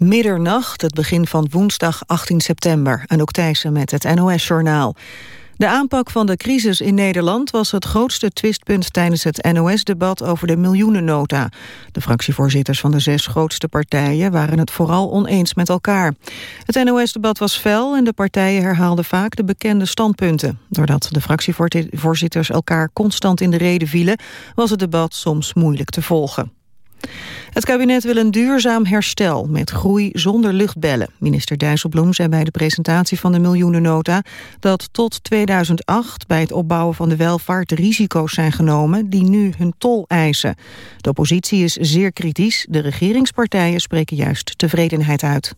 Middernacht, het begin van woensdag 18 september. En ook Thijssen met het NOS-journaal. De aanpak van de crisis in Nederland was het grootste twistpunt tijdens het NOS-debat over de miljoenennota. De fractievoorzitters van de zes grootste partijen waren het vooral oneens met elkaar. Het NOS-debat was fel en de partijen herhaalden vaak de bekende standpunten. Doordat de fractievoorzitters elkaar constant in de reden vielen, was het debat soms moeilijk te volgen. Het kabinet wil een duurzaam herstel met groei zonder luchtbellen. Minister Dijsselbloem zei bij de presentatie van de miljoenennota... dat tot 2008 bij het opbouwen van de welvaart risico's zijn genomen... die nu hun tol eisen. De oppositie is zeer kritisch. De regeringspartijen spreken juist tevredenheid uit.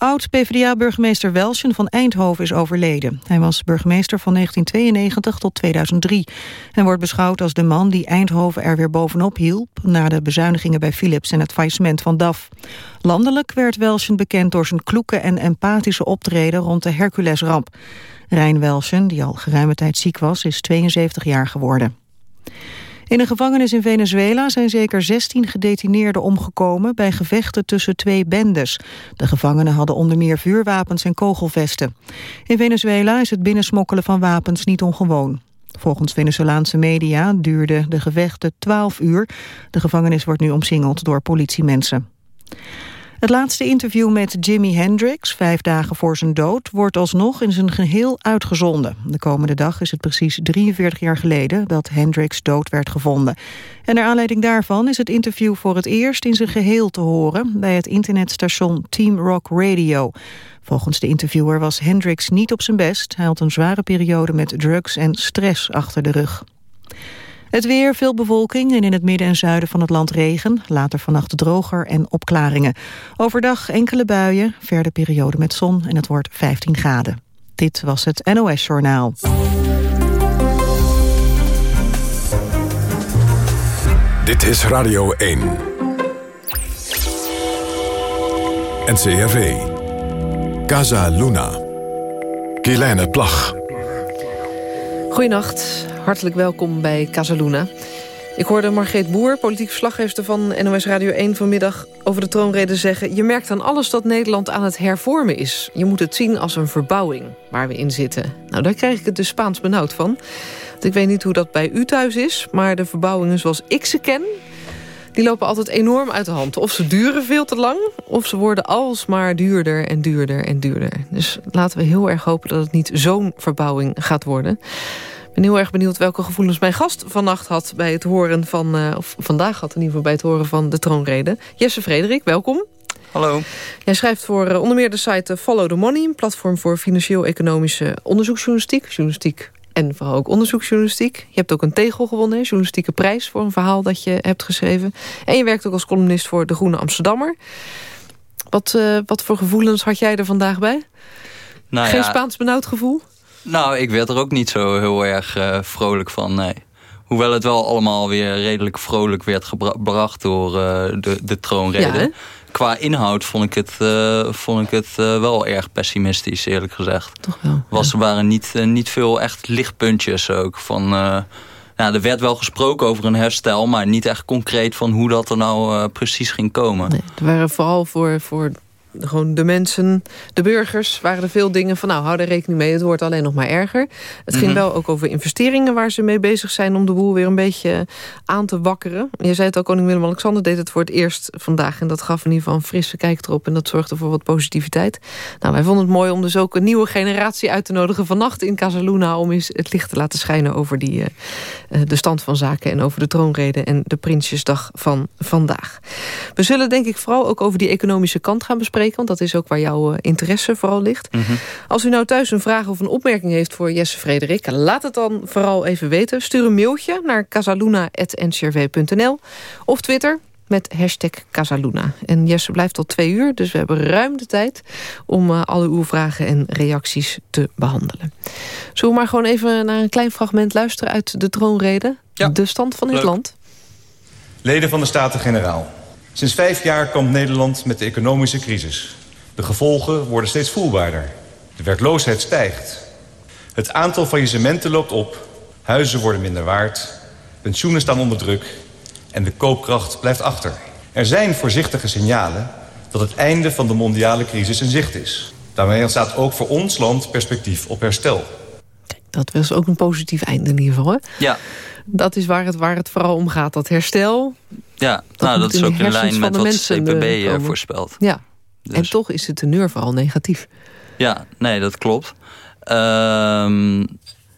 Oud-PVDA-burgemeester Welsjen van Eindhoven is overleden. Hij was burgemeester van 1992 tot 2003. en wordt beschouwd als de man die Eindhoven er weer bovenop hielp... na de bezuinigingen bij Philips en het faillissement van DAF. Landelijk werd Welsjen bekend door zijn kloeke en empathische optreden... rond de Herculesramp. Rijn Welsjen, die al geruime tijd ziek was, is 72 jaar geworden. In een gevangenis in Venezuela zijn zeker 16 gedetineerden omgekomen bij gevechten tussen twee bendes. De gevangenen hadden onder meer vuurwapens en kogelvesten. In Venezuela is het binnensmokkelen van wapens niet ongewoon. Volgens Venezolaanse media duurden de gevechten 12 uur. De gevangenis wordt nu omsingeld door politiemensen. Het laatste interview met Jimi Hendrix, vijf dagen voor zijn dood, wordt alsnog in zijn geheel uitgezonden. De komende dag is het precies 43 jaar geleden dat Hendrix dood werd gevonden. En naar aanleiding daarvan is het interview voor het eerst in zijn geheel te horen bij het internetstation Team Rock Radio. Volgens de interviewer was Hendrix niet op zijn best. Hij had een zware periode met drugs en stress achter de rug. Het weer, veel bewolking en in het midden en zuiden van het land regen. Later vannacht droger en opklaringen. Overdag enkele buien, verder periode met zon en het wordt 15 graden. Dit was het NOS Journaal. Dit is Radio 1. NCRV. Casa Luna. Kielijne Plag. Goedenacht, hartelijk welkom bij Casaluna. Ik hoorde Margreet Boer, politiek verslaggever van NOS Radio 1 vanmiddag... over de troonrede zeggen... je merkt aan alles dat Nederland aan het hervormen is. Je moet het zien als een verbouwing waar we in zitten. Nou, daar krijg ik het dus Spaans benauwd van. Want ik weet niet hoe dat bij u thuis is... maar de verbouwingen zoals ik ze ken... die lopen altijd enorm uit de hand. Of ze duren veel te lang... of ze worden alsmaar duurder en duurder en duurder. Dus laten we heel erg hopen dat het niet zo'n verbouwing gaat worden ben heel erg benieuwd welke gevoelens mijn gast vannacht had... bij het horen van, uh, of vandaag had in ieder geval bij het horen van de troonrede. Jesse Frederik, welkom. Hallo. Jij schrijft voor uh, onder meer de site Follow the Money... een platform voor financieel-economische onderzoeksjournalistiek. Journalistiek en vooral ook onderzoeksjournalistiek. Je hebt ook een tegel gewonnen, journalistieke prijs... voor een verhaal dat je hebt geschreven. En je werkt ook als columnist voor De Groene Amsterdammer. Wat, uh, wat voor gevoelens had jij er vandaag bij? Nou Geen ja, Spaans benauwd gevoel? Nou, ik werd er ook niet zo heel erg uh, vrolijk van, nee. Hoewel het wel allemaal weer redelijk vrolijk werd gebracht door uh, de, de troonrede. Ja, Qua inhoud vond ik het, uh, vond ik het wel erg pessimistisch, eerlijk gezegd. Toch wel. Was, Er waren niet, niet veel echt lichtpuntjes ook. Van, nou, er werd wel gesproken over een herstel, maar niet echt concreet van hoe dat er nou precies ging komen. Nee, er waren vooral voor, voor gewoon de mensen, de burgers, waren er veel dingen van... nou, hou er rekening mee, het wordt alleen nog maar erger. Het ging mhm. wel ook over investeringen waar ze mee bezig zijn... om de boel weer een beetje aan te wakkeren. Je zei het al, koning Willem-Alexander deed het voor het eerst vandaag... en dat gaf in ieder geval een frisse kijk erop... en dat zorgde voor wat positiviteit. Nou, wij vonden het mooi om dus ook een nieuwe generatie uit te nodigen... vannacht in Casaluna om eens het licht te laten schijnen... over die, uh, de stand van zaken en over de troonrede... en de Prinsjesdag van vandaag. We zullen denk ik vooral ook over die economische kant gaan bespreken want dat is ook waar jouw eh, interesse vooral ligt. Mhm. Als u nou thuis een vraag of een opmerking heeft voor Jesse Frederik... laat het dan vooral even weten. Stuur een mailtje naar casaluna.ncrv.nl of Twitter met hashtag Casaluna. En Jesse blijft tot twee uur, dus we hebben ruim de tijd... om uh, alle uw vragen en reacties te behandelen. Zullen we maar gewoon even naar een klein fragment luisteren... uit de troonrede, ja. de stand van het land? Leden van de Staten-Generaal. Sinds vijf jaar kampt Nederland met de economische crisis. De gevolgen worden steeds voelbaarder. De werkloosheid stijgt. Het aantal faillissementen loopt op. Huizen worden minder waard. Pensioenen staan onder druk. En de koopkracht blijft achter. Er zijn voorzichtige signalen dat het einde van de mondiale crisis in zicht is. Daarmee ontstaat ook voor ons land perspectief op herstel. Dat was ook een positief einde in ieder geval. Hè? Ja. Dat is waar het, waar het vooral om gaat, dat herstel. Ja, dat, nou, dat is ook in lijn met wat CPB uh, voorspelt. Ja, dus. en toch is de teneur vooral negatief. Ja, nee, dat klopt. Um,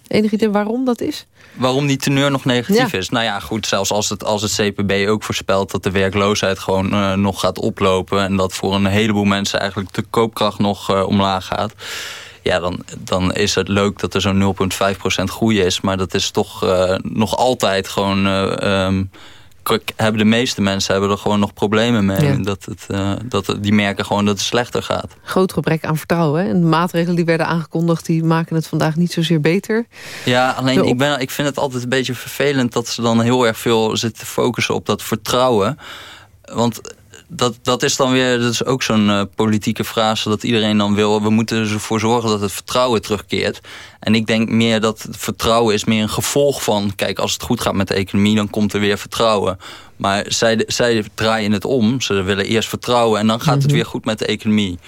Enig idee waarom dat is? Waarom die teneur nog negatief is? Nou ja, goed, zelfs als het, als het CPB ook voorspelt... dat de werkloosheid gewoon uh, nog gaat oplopen... en dat voor een heleboel mensen eigenlijk de koopkracht nog uh, omlaag gaat... ja, dan, dan is het leuk dat er zo'n 0,5% groei is... maar dat is toch uh, nog altijd gewoon... Um, hebben de meeste mensen hebben er gewoon nog problemen mee. Ja. Dat het, uh, dat het, die merken gewoon dat het slechter gaat. Groot gebrek aan vertrouwen. Hè? En de maatregelen die werden aangekondigd... die maken het vandaag niet zozeer beter. Ja, alleen ik, ben, ik vind het altijd een beetje vervelend... dat ze dan heel erg veel zitten focussen op dat vertrouwen. Want dat, dat is dan weer, dat is ook zo'n uh, politieke frase dat iedereen dan wil. We moeten ervoor zorgen dat het vertrouwen terugkeert. En ik denk meer dat het vertrouwen is meer een gevolg van... kijk, als het goed gaat met de economie, dan komt er weer vertrouwen. Maar zij, zij draaien het om. Ze willen eerst vertrouwen en dan gaat het weer goed met de economie.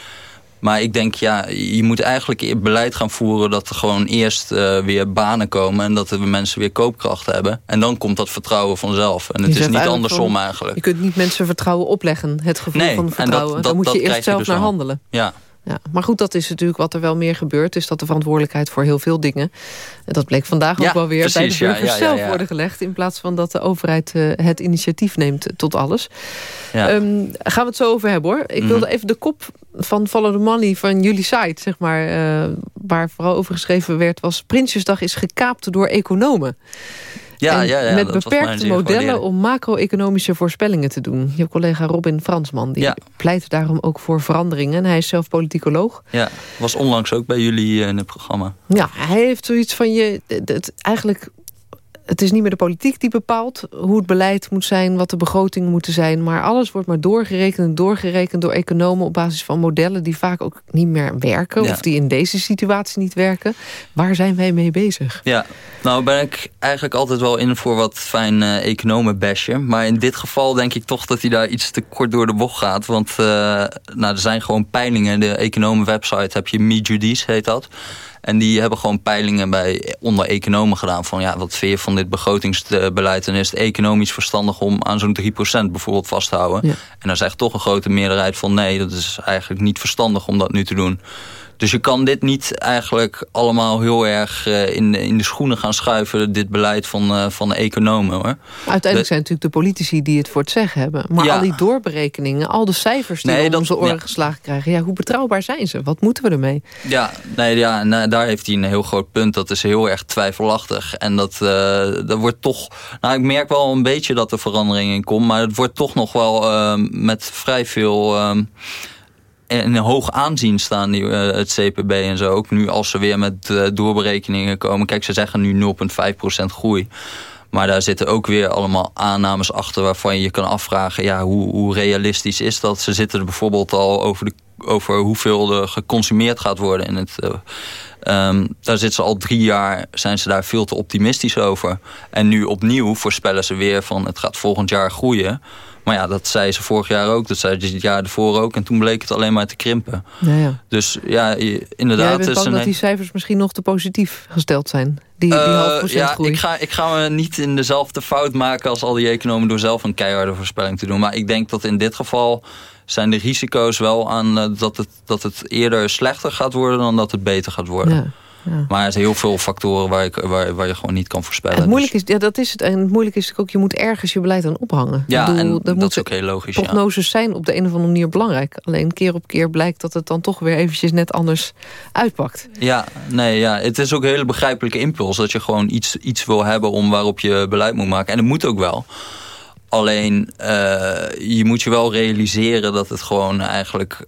Maar ik denk, ja, je moet eigenlijk beleid gaan voeren... dat er gewoon eerst uh, weer banen komen... en dat de mensen weer koopkracht hebben. En dan komt dat vertrouwen vanzelf. En het is niet andersom eigenlijk. Je kunt niet mensen vertrouwen opleggen, het gevoel nee, van vertrouwen. Dat, dat, dan moet je eerst zelf dus naar handelen. Ja, ja, maar goed, dat is natuurlijk wat er wel meer gebeurt. Is dat de verantwoordelijkheid voor heel veel dingen... en dat bleek vandaag ook wel weer bij de burgers ja, ja, zelf worden gelegd... in plaats van dat de overheid uh, het initiatief neemt tot alles. Um, gaan we het zo over hebben, hoor. Ik mm. wilde even de kop van Follow the Money van jullie site... zeg maar, uh, waar vooral over geschreven werd... was Prinsjesdag is gekaapt door economen. Ja, ja, ja, met beperkte modellen om macro-economische voorspellingen te doen. Je collega Robin Fransman die pleit daarom ook voor veranderingen. En hij is zelf politicoloog. Ja, was onlangs ook bij jullie eh, in het programma. Ja, hij heeft zoiets van je... Het, eigenlijk het is niet meer de politiek die bepaalt hoe het beleid moet zijn... wat de begrotingen moeten zijn. Maar alles wordt maar doorgerekend en doorgerekend door economen... op basis van modellen die vaak ook niet meer werken... of die in deze situatie niet werken. Waar zijn wij mee bezig? Ja, nou ben ik eigenlijk altijd wel in voor wat fijn uh, economen basje. Maar in dit geval denk ik toch dat hij daar iets te kort door de bocht gaat. Want uh, nou, er zijn gewoon peilingen. De economen website heb je MeJudice, heet dat... En die hebben gewoon peilingen bij onder economen gedaan. Van ja, wat vind je van dit begrotingsbeleid? En is het economisch verstandig om aan zo'n 3% bijvoorbeeld vast te houden? En dan zegt toch een grote meerderheid van nee, dat is eigenlijk niet verstandig om dat nu te doen. Dus je kan dit niet eigenlijk allemaal heel erg uh, in, in de schoenen gaan schuiven... dit beleid van, uh, van de economen. Hoor. Uiteindelijk zijn het natuurlijk de politici die het voor het zeggen hebben. Maar ja. al die doorberekeningen, al de cijfers die nee, we om oren ja. geslagen krijgen... Ja, hoe betrouwbaar zijn ze? Wat moeten we ermee? Ja, nee, ja nou, daar heeft hij een heel groot punt. Dat is heel erg twijfelachtig. En dat, uh, dat wordt toch... Nou, ik merk wel een beetje dat er verandering in komt... maar het wordt toch nog wel met vrij veel in hoog aanzien staan, die, uh, het CPB en zo. Ook nu als ze weer met uh, doorberekeningen komen. Kijk, ze zeggen nu 0,5% groei. Maar daar zitten ook weer allemaal aannames achter... waarvan je je kan afvragen, ja, hoe, hoe realistisch is dat? Ze zitten er bijvoorbeeld al over, de, over hoeveel er geconsumeerd gaat worden. In het, uh, um, daar zitten ze al drie jaar, zijn ze daar veel te optimistisch over. En nu opnieuw voorspellen ze weer van... het gaat volgend jaar groeien... Maar ja, dat zei ze vorig jaar ook. Dat zei ze het jaar ervoor ook. En toen bleek het alleen maar te krimpen. Ja, ja. Dus ja, inderdaad... Jij bent bang dat die cijfers misschien nog te positief gesteld zijn? Die, die uh, half procent ja, groei. Ik ga, ik ga me niet in dezelfde fout maken als al die economen... door zelf een keiharde voorspelling te doen. Maar ik denk dat in dit geval zijn de risico's wel aan uh, dat, het, dat het eerder slechter gaat worden... dan dat het beter gaat worden. Ja. Ja. Maar er zijn heel veel factoren waar, ik, waar, waar je gewoon niet kan voorspellen. Het moeilijk is, ja, dat is het. En het moeilijk is ook, je moet ergens je beleid aan ophangen. Ja, bedoel, en dat, dat is ook heel logisch. Prognoses ja. zijn op de een of andere manier belangrijk. Alleen keer op keer blijkt dat het dan toch weer eventjes net anders uitpakt. Ja, nee, ja. het is ook een hele begrijpelijke impuls. Dat je gewoon iets, iets wil hebben om waarop je beleid moet maken. En dat moet ook wel. Alleen, uh, je moet je wel realiseren dat het gewoon eigenlijk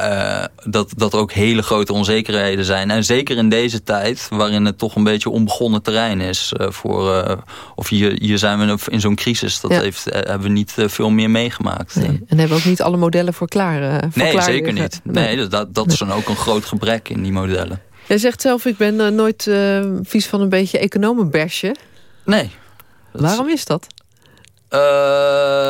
uh, dat, dat er ook hele grote onzekerheden zijn. En zeker in deze tijd, waarin het toch een beetje onbegonnen terrein is. Uh, voor, uh, of hier, hier zijn we in zo'n crisis. Dat ja. heeft, hebben we niet veel meer meegemaakt. Nee. En hebben we ook niet alle modellen voor klaar? voor nee, klaar zeker niet. Nee, nee dat, dat is dan ook een groot gebrek in die modellen. Jij zegt zelf, ik ben nooit vies van een beetje economenbersje. Nee. Waarom is dat? Uh,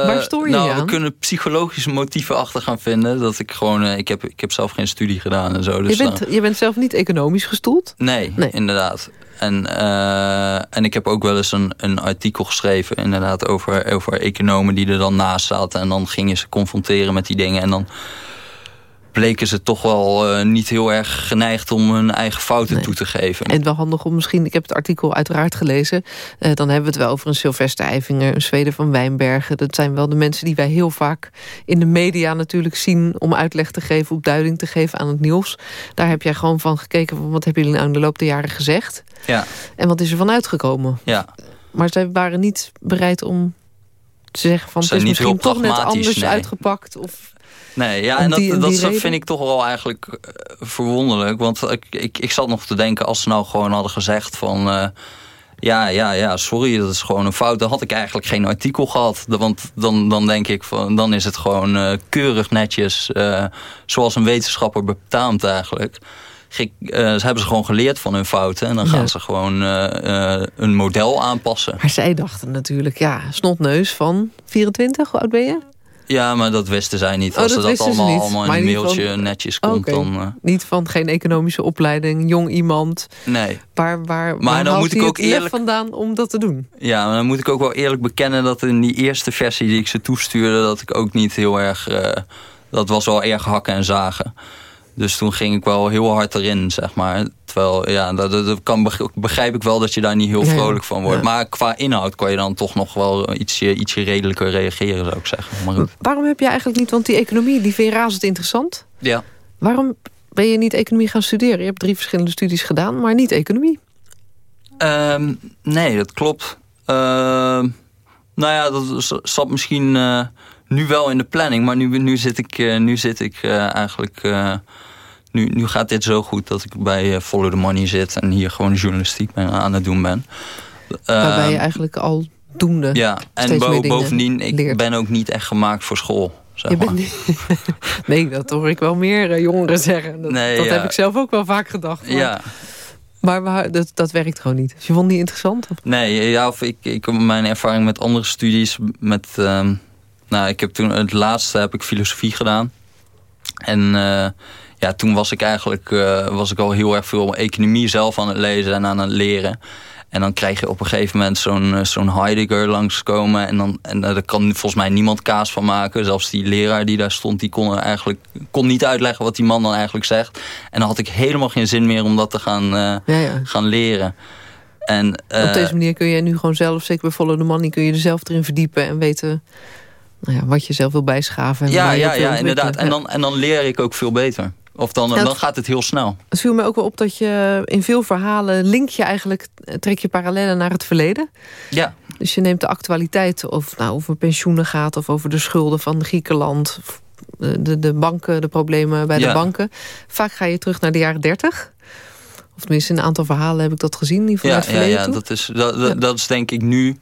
Waar stoor je nou, je aan? We kunnen psychologische motieven achter gaan vinden. Dat ik gewoon, uh, ik, heb, ik heb zelf geen studie gedaan en zo. Dus je, bent, je bent zelf niet economisch gestoeld? Nee, nee. inderdaad. En, uh, en ik heb ook wel eens een, een artikel geschreven inderdaad over, over economen die er dan naast zaten. En dan gingen ze confronteren met die dingen. En dan bleken ze toch wel uh, niet heel erg geneigd om hun eigen fouten nee. toe te geven. En wel handig om misschien, ik heb het artikel uiteraard gelezen... Uh, dan hebben we het wel over een Sylvester Eifinger, een Zweden van Wijnbergen. Dat zijn wel de mensen die wij heel vaak in de media natuurlijk zien... om uitleg te geven, op duiding te geven aan het nieuws. Daar heb jij gewoon van gekeken, van wat hebben jullie nou in de loop der jaren gezegd? Ja. En wat is er van uitgekomen? Ja. Maar zij waren niet bereid om te zeggen van... het is misschien toch net anders nee. uitgepakt... of Nee, ja, en dat, dat vind ik toch wel eigenlijk uh, verwonderlijk. Want ik, ik, ik zat nog te denken, als ze nou gewoon hadden gezegd van... Uh, ja, ja, ja, sorry, dat is gewoon een fout. Dan had ik eigenlijk geen artikel gehad. Want dan, dan denk ik, van, dan is het gewoon uh, keurig netjes... zoals een wetenschapper betaamt eigenlijk. Ge ze hebben ze gewoon geleerd van hun fouten. En dan gaan ja. ze gewoon een model aanpassen. Maar zij dachten natuurlijk, ja, snotneus van 24, hoe oud ben je? Ja, maar dat wisten zij niet. Als oh, dat, dat allemaal, niet. allemaal in maar een mailtje van... netjes komt, okay. dan... Uh... Niet van geen economische opleiding, jong iemand. Nee. Waar, waar, maar dan moet ik ook eerlijk vandaan om dat te doen? Ja, maar dan moet ik ook wel eerlijk bekennen dat in die eerste versie die ik ze toestuurde, dat ik ook niet heel erg... Uh, dat was wel erg hakken en zagen. Dus toen ging ik wel heel hard erin, zeg maar. Terwijl, ja, dat, dat kan, begrijp ik wel dat je daar niet heel vrolijk van wordt. Ja. Maar qua inhoud kan je dan toch nog wel ietsje, ietsje redelijker reageren, zou ik zeggen. Maar goed. Waarom heb je eigenlijk niet, want die economie die vind je razend interessant. Ja. Waarom ben je niet economie gaan studeren? Je hebt drie verschillende studies gedaan, maar niet economie. Um, nee, dat klopt. Uh, nou ja, dat zat misschien uh, nu wel in de planning. Maar nu, nu zit ik, uh, nu zit ik uh, eigenlijk... Nu, nu gaat dit zo goed dat ik bij Follow the Money zit... en hier gewoon journalistiek ben, aan het doen ben. Waarbij je eigenlijk al doende Ja, en bo bovendien, ik leert. ben ook niet echt gemaakt voor school. Zeg je maar. bent niet... nee, dat hoor ik wel meer uh, jongeren zeggen. Dat, nee, dat ja. heb ik zelf ook wel vaak gedacht. Maar, ja. maar, maar dat, dat werkt gewoon niet. Dus je vond het niet interessant? Of? Nee, ja, of ik, ik, mijn ervaring met andere studies... Met, uh, nou, ik heb toen, het laatste heb ik filosofie gedaan. En... Uh, ja, toen was ik eigenlijk uh, was ik al heel erg veel economie zelf aan het lezen en aan het leren. En dan krijg je op een gegeven moment zo'n zo'n Heidegger langskomen. En, dan, en daar kan volgens mij niemand kaas van maken. Zelfs die leraar die daar stond, die kon, er eigenlijk, kon niet uitleggen wat die man dan eigenlijk zegt. En dan had ik helemaal geen zin meer om dat te gaan, uh, ja, ja. gaan leren. En, uh, Op deze manier kun je nu gewoon zelf, zeker bij Follow the Money... kun je er zelf erin verdiepen en weten nou ja, wat je zelf wil bijschaven. En ja, waar je ja, ja inderdaad. En dan, en dan leer ik ook veel beter. Of dan, Ja, het- dan gaat het heel snel. Het viel me ook wel op dat je in veel verhalen... link je eigenlijk, trek je parallellen naar het verleden. Ja, Dus je neemt de actualiteit, of nou, over pensioenen gaat... of over de schulden van Griekenland... of de, de, banken, de problemen bij de Ja. banken. Vaak ga je terug naar de jaren dertig. Of tenminste, in een aantal verhalen heb ik dat gezien. Die ja, vanuit het ja, verleden ja toe. dat, is, dat, dat, Ja. dat is denk ik nu...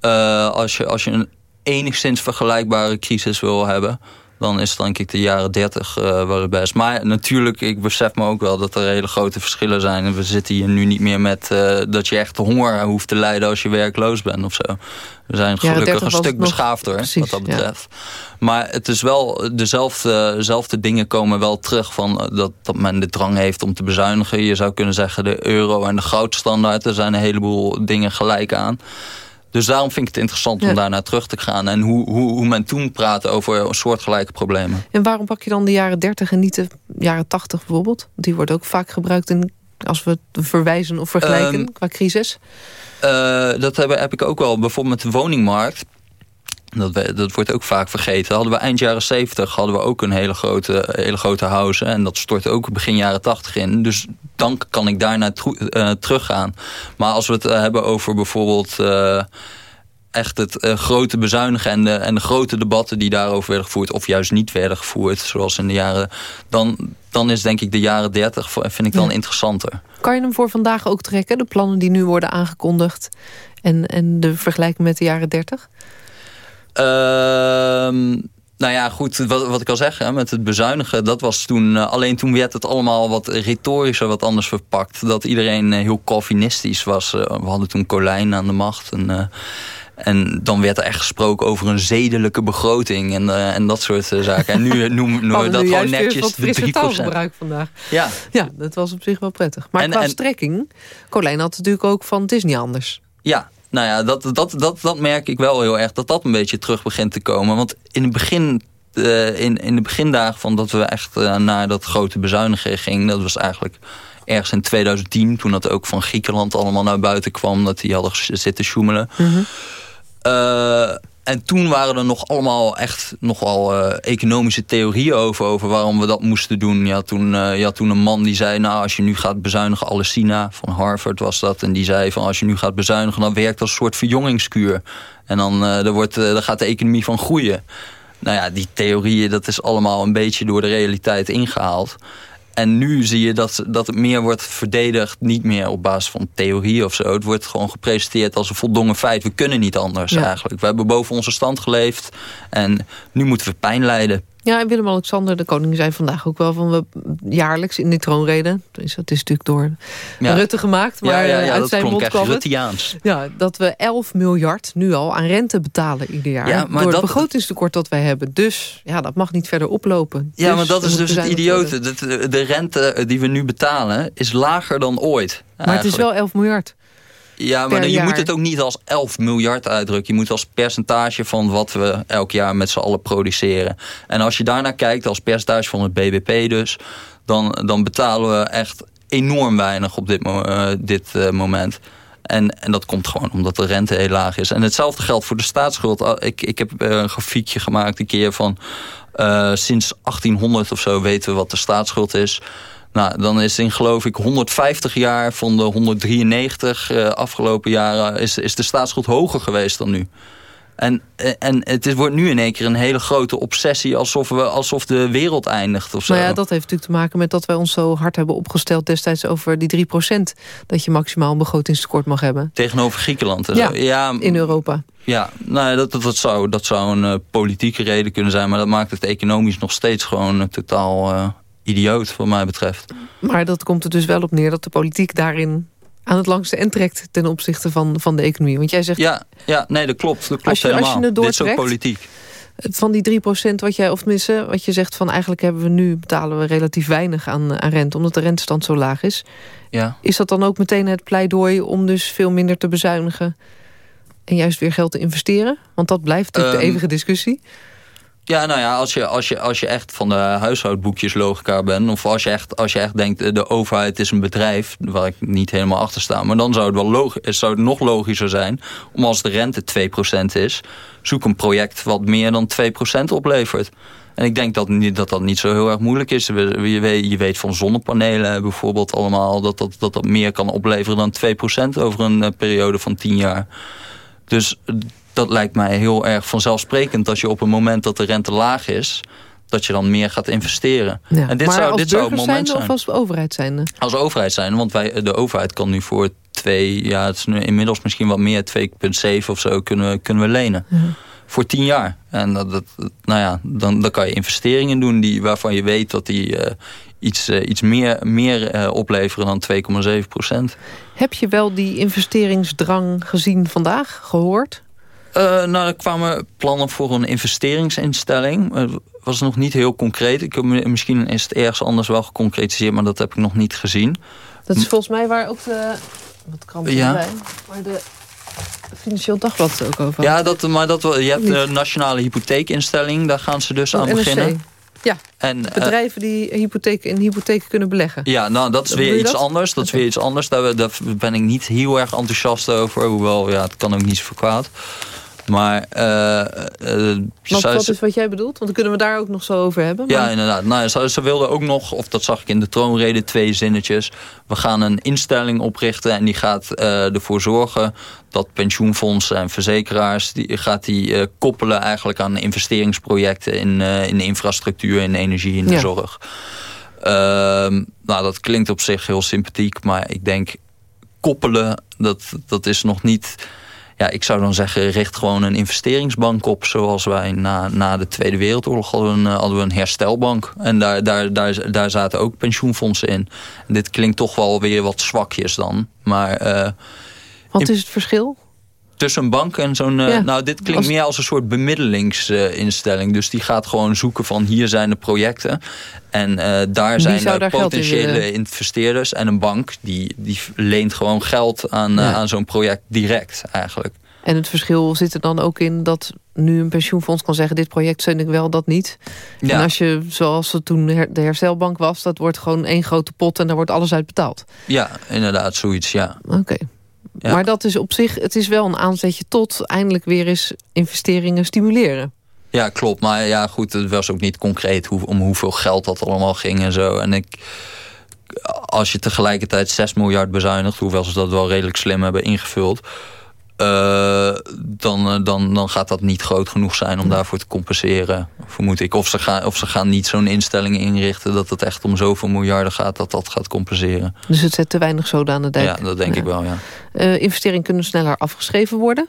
eh, als, je, als je een enigszins vergelijkbare crisis wil hebben... dan is denk ik de jaren 30 eh wel het best. Maar natuurlijk, ik besef me ook wel dat er hele grote verschillen zijn. En we zitten hier nu niet meer met eh, dat je echt honger hoeft te lijden... als je werkloos bent of zo. We zijn gelukkig 30 een stuk het nog- beschaafder precies, wat dat ja. betreft. Maar het is wel dezelfde, dezelfde dingen komen wel terug... Van, eh, dat, dat men de drang heeft om te bezuinigen. Je zou kunnen zeggen de euro en de goudstandaard... er zijn een heleboel dingen gelijk aan. Dus daarom vind ik het interessant om Ja. daar naar terug te gaan. En hoe, hoe, hoe men toen praatte over soortgelijke problemen. En waarom pak je dan de jaren 30 en niet de jaren 80 bijvoorbeeld? Die wordt ook vaak gebruikt in, als we het verwijzen of vergelijken Ehm, qua crisis. Eh, dat hebben, heb ik ook wel bijvoorbeeld met de woningmarkt. Dat, we- dat wordt ook vaak vergeten. Hadden we eind jaren 70 hadden we ook een hele grote, hele grote house. En dat stortte ook begin jaren 80 in. Dus dan kan ik daarna uh, teruggaan. Maar als we het eh, hebben over bijvoorbeeld eh, echt het grote bezuinigen... En de, en de grote debatten die daarover werden gevoerd... of juist niet werden gevoerd, zoals in de jaren... dan, dan is denk ik de jaren 30 vind ik dan Ja. interessanter. Kan je hem voor vandaag ook trekken? De plannen die nu worden aangekondigd. En, en de vergelijking met de jaren 30? Ehm, nou ja, goed, wat, wat ik al zeg, hè, met het bezuinigen, dat was toen, eh, alleen toen werd het allemaal wat retorischer, wat anders verpakt. Dat iedereen eh, heel Calvinistisch was. Eh, we hadden toen Colijn aan de macht. En, En dan werd er echt gesproken over een zedelijke begroting en, en dat soort zaken. En nu noemen we dat gewoon netjes de 3%. taalgebruik vandaag. Ja. ja, dat was op zich wel prettig. Maar en, qua en, strekking, Colijn had natuurlijk ook van het is niet anders. Ja, nou ja, dat, dat, dat, dat merk ik wel heel erg. Dat dat een beetje terug begint te komen. Want in het begin uh, in, in de begindagen van dat we echt uh, naar dat grote bezuinigen gingen... dat was eigenlijk ergens in 2010, toen dat ook van Griekenland allemaal naar buiten kwam... dat die hadden zitten sjoemelen. Mm -hmm. En toen waren er nog allemaal echt nogal uh, economische theorieën over, over waarom we dat moesten doen. Je had, toen, uh, toen een man die zei, nou als je nu gaat bezuinigen, Alessina van Harvard was dat. En die zei van als je nu gaat bezuinigen, dan werkt dat een soort verjongingskuur. En dan, uh, wordt, dan gaat de economie van groeien. Nou ja, die theorieën, dat is allemaal een beetje door de realiteit ingehaald. En nu zie je dat, dat het meer wordt verdedigd, niet meer op basis van theorie of zo. Het wordt gewoon gepresenteerd als een voldongen feit. We kunnen niet anders eigenlijk. We hebben boven onze stand geleefd en nu moeten we pijn lijden. Ja, en Willem-Alexander, de koning, zei vandaag ook wel van we jaarlijks in die troonrede. Dus dat is natuurlijk door Rutte gemaakt, maar ja, ja, uit zijn mond kwam het. Ja, dat we 11 miljard nu al aan rente betalen ieder jaar. Ja, maar door het begrotingstekort dat wij hebben. Dus ja, dat mag niet verder oplopen. Ja, dus maar dat is dus het idiote. De, de rente die we nu betalen is lager dan ooit. Maar het is wel 11 miljard. Ja, maar je moet het ook niet als 11 miljard uitdrukken. Je moet als percentage van wat we elk jaar met z'n allen produceren. En als je daarnaar kijkt, als percentage van het BBP dus... dan, dan betalen we echt enorm weinig op dit, uh, dit uh, moment. En, en dat komt gewoon omdat de rente heel laag is. En hetzelfde geldt voor de staatsschuld. Ik, ik heb eh, een grafiekje gemaakt een keer van... Uh, sinds 1800 of zo weten we wat de staatsschuld is... Nou, dan is in geloof ik 150 jaar van de 193 uh, afgelopen jaren... Is, is de staatsschuld hoger geweest dan nu. En, eh, en het is, wordt nu in één keer een hele grote obsessie... alsof, we, alsof de wereld eindigt of zo. Nou ja, dat heeft natuurlijk te maken met dat wij ons zo hard hebben opgesteld... destijds over die 3% dat je maximaal een begrotingstekort mag hebben. Tegenover Griekenland. Ja, ja in Europa. Ja, nou, dat, dat, zou, dat zou een uh, politieke reden kunnen zijn... maar dat maakt het economisch nog steeds gewoon uh, totaal... Idioot wat mij betreft. Maar dat komt er dus wel op neer dat de politiek daarin aan het langste end trekt ten opzichte van, van de economie. Want jij zegt... Ja, ja nee, dat klopt. Dat klopt als je, helemaal. Als je het Dit is ook politiek. Van die 3% wat jij, of tenminste, wat je zegt van eigenlijk hebben we nu, betalen we relatief weinig aan, aan rente, omdat de rentestand zo laag is. Ja. Is dat dan ook meteen het pleidooi om dus veel minder te bezuinigen en juist weer geld te investeren? Want dat blijft natuurlijk um, de ehm, eeuwige discussie. Ja, nou ja, als je, als je, als je echt van de huishoudboekjes logica bent... of als je, echt, als je echt denkt, de overheid is een bedrijf... waar ik niet helemaal achter sta... maar dan zou het, wel logisch, zou het nog logischer zijn... om als de rente 2% is... zoek een project wat meer dan 2% oplevert. En ik denk dat, dat dat niet zo heel erg moeilijk is. Je weet, je weet van zonnepanelen bijvoorbeeld allemaal... dat dat, dat, dat meer kan opleveren dan 2% over een eh, periode van 10 jaar. Dus dat lijkt mij heel erg vanzelfsprekend... dat je op een moment dat de rente laag is dat je dan meer gaat investeren. en dit zou, dit zou het moment zijn. of als overheid zijn? Als overheid zijn, want wij, de overheid kan nu voor twee... ja, het is nu inmiddels misschien wat meer, 2,7 of zo kunnen, kunnen we lenen. Voor tien jaar. En dat, dat, nou ja, dan, dan kan je investeringen doen die, waarvan je weet dat die uh, iets, uh, iets meer, meer uh, opleveren dan 2,7 procent. Heb je wel die investeringsdrang gezien vandaag, gehoord? Uh, nou, er kwamen plannen voor een investeringsinstelling. Het was nog niet heel concreet. Ik, misschien is het ergens anders wel geconcretiseerd, maar dat heb ik nog niet gezien. Dat is volgens mij waar ook de... Wat kan ja. bij? Waar de Financieel Dagblad ook over Ja, dat, maar dat, je hebt de Nationale Hypotheekinstelling. Daar gaan ze dus aan beginnen. Ja, en, bedrijven die hypotheken in hypotheken kunnen beleggen. Ja, nou dat is weer iets anders. Dat is weer iets anders. Daar, daar, ben ik niet heel erg enthousiast over. Hoewel, ja, het kan ook niet zo kwaad. Maar... Uh, wat, wat is wat jij bedoelt? Want dan kunnen we daar ook nog zo over hebben. Maar... Ja, inderdaad. Nou, ze, ze wilden ook nog, of dat zag ik in de troonrede, twee zinnetjes. We gaan een instelling oprichten en die gaat uh, ervoor zorgen dat pensioenfondsen en verzekeraars... die gaat die koppelen eigenlijk aan investeringsprojecten in, in infrastructuur, in energie, in de zorg. Ehm, nou, dat klinkt op zich heel sympathiek, maar ik denk koppelen, dat, dat is nog niet ja, ik zou dan zeggen, richt gewoon een investeringsbank op. Zoals wij na, na de Tweede Wereldoorlog hadden we een, eh, hadden we een herstelbank. En daar, daar, daar, daar zaten ook pensioenfondsen in. En dit klinkt toch wel weer wat zwakjes dan. Maar, uh, wat is het verschil? Tussen een bank en zo'n... Ja. Nou, dit klinkt Als- meer als een soort bemiddelingsinstelling. dus die gaat gewoon zoeken van hier zijn de projecten. En eh, daar zijn de daar geld in potentiële investeerders. En een bank die, die leent gewoon geld aan, eh, Ja. aan zo'n project direct eigenlijk. En het verschil zit er dan ook in dat nu een pensioenfonds kan zeggen... dit project steun ik wel, dat niet. En Ja, als je, zoals het toen de herstelbank was... dat wordt gewoon één grote pot en daar wordt alles uit betaald. ja inderdaad, zoiets, ja. Oké. Ja. Maar dat is op zich, het is wel een aanzetje tot eindelijk weer eens investeringen stimuleren. Ja, klopt. Maar ja, goed, het was ook niet concreet hoe, om hoeveel geld dat allemaal ging en zo. En ik, als je tegelijkertijd 6 miljard bezuinigt, hoewel ze dat wel redelijk slim hebben ingevuld, eh, dan, eh, dan, dan gaat dat niet groot genoeg zijn om daarvoor te compenseren, vermoed ik. Of ze gaan, of ze gaan niet zo'n instelling inrichten dat het echt om zoveel miljarden gaat dat dat gaat compenseren. Dus het zet te weinig zoden aan de dijk. Ja, dat denk Ja. ik wel, ja. Eh, investeringen kunnen sneller afgeschreven worden.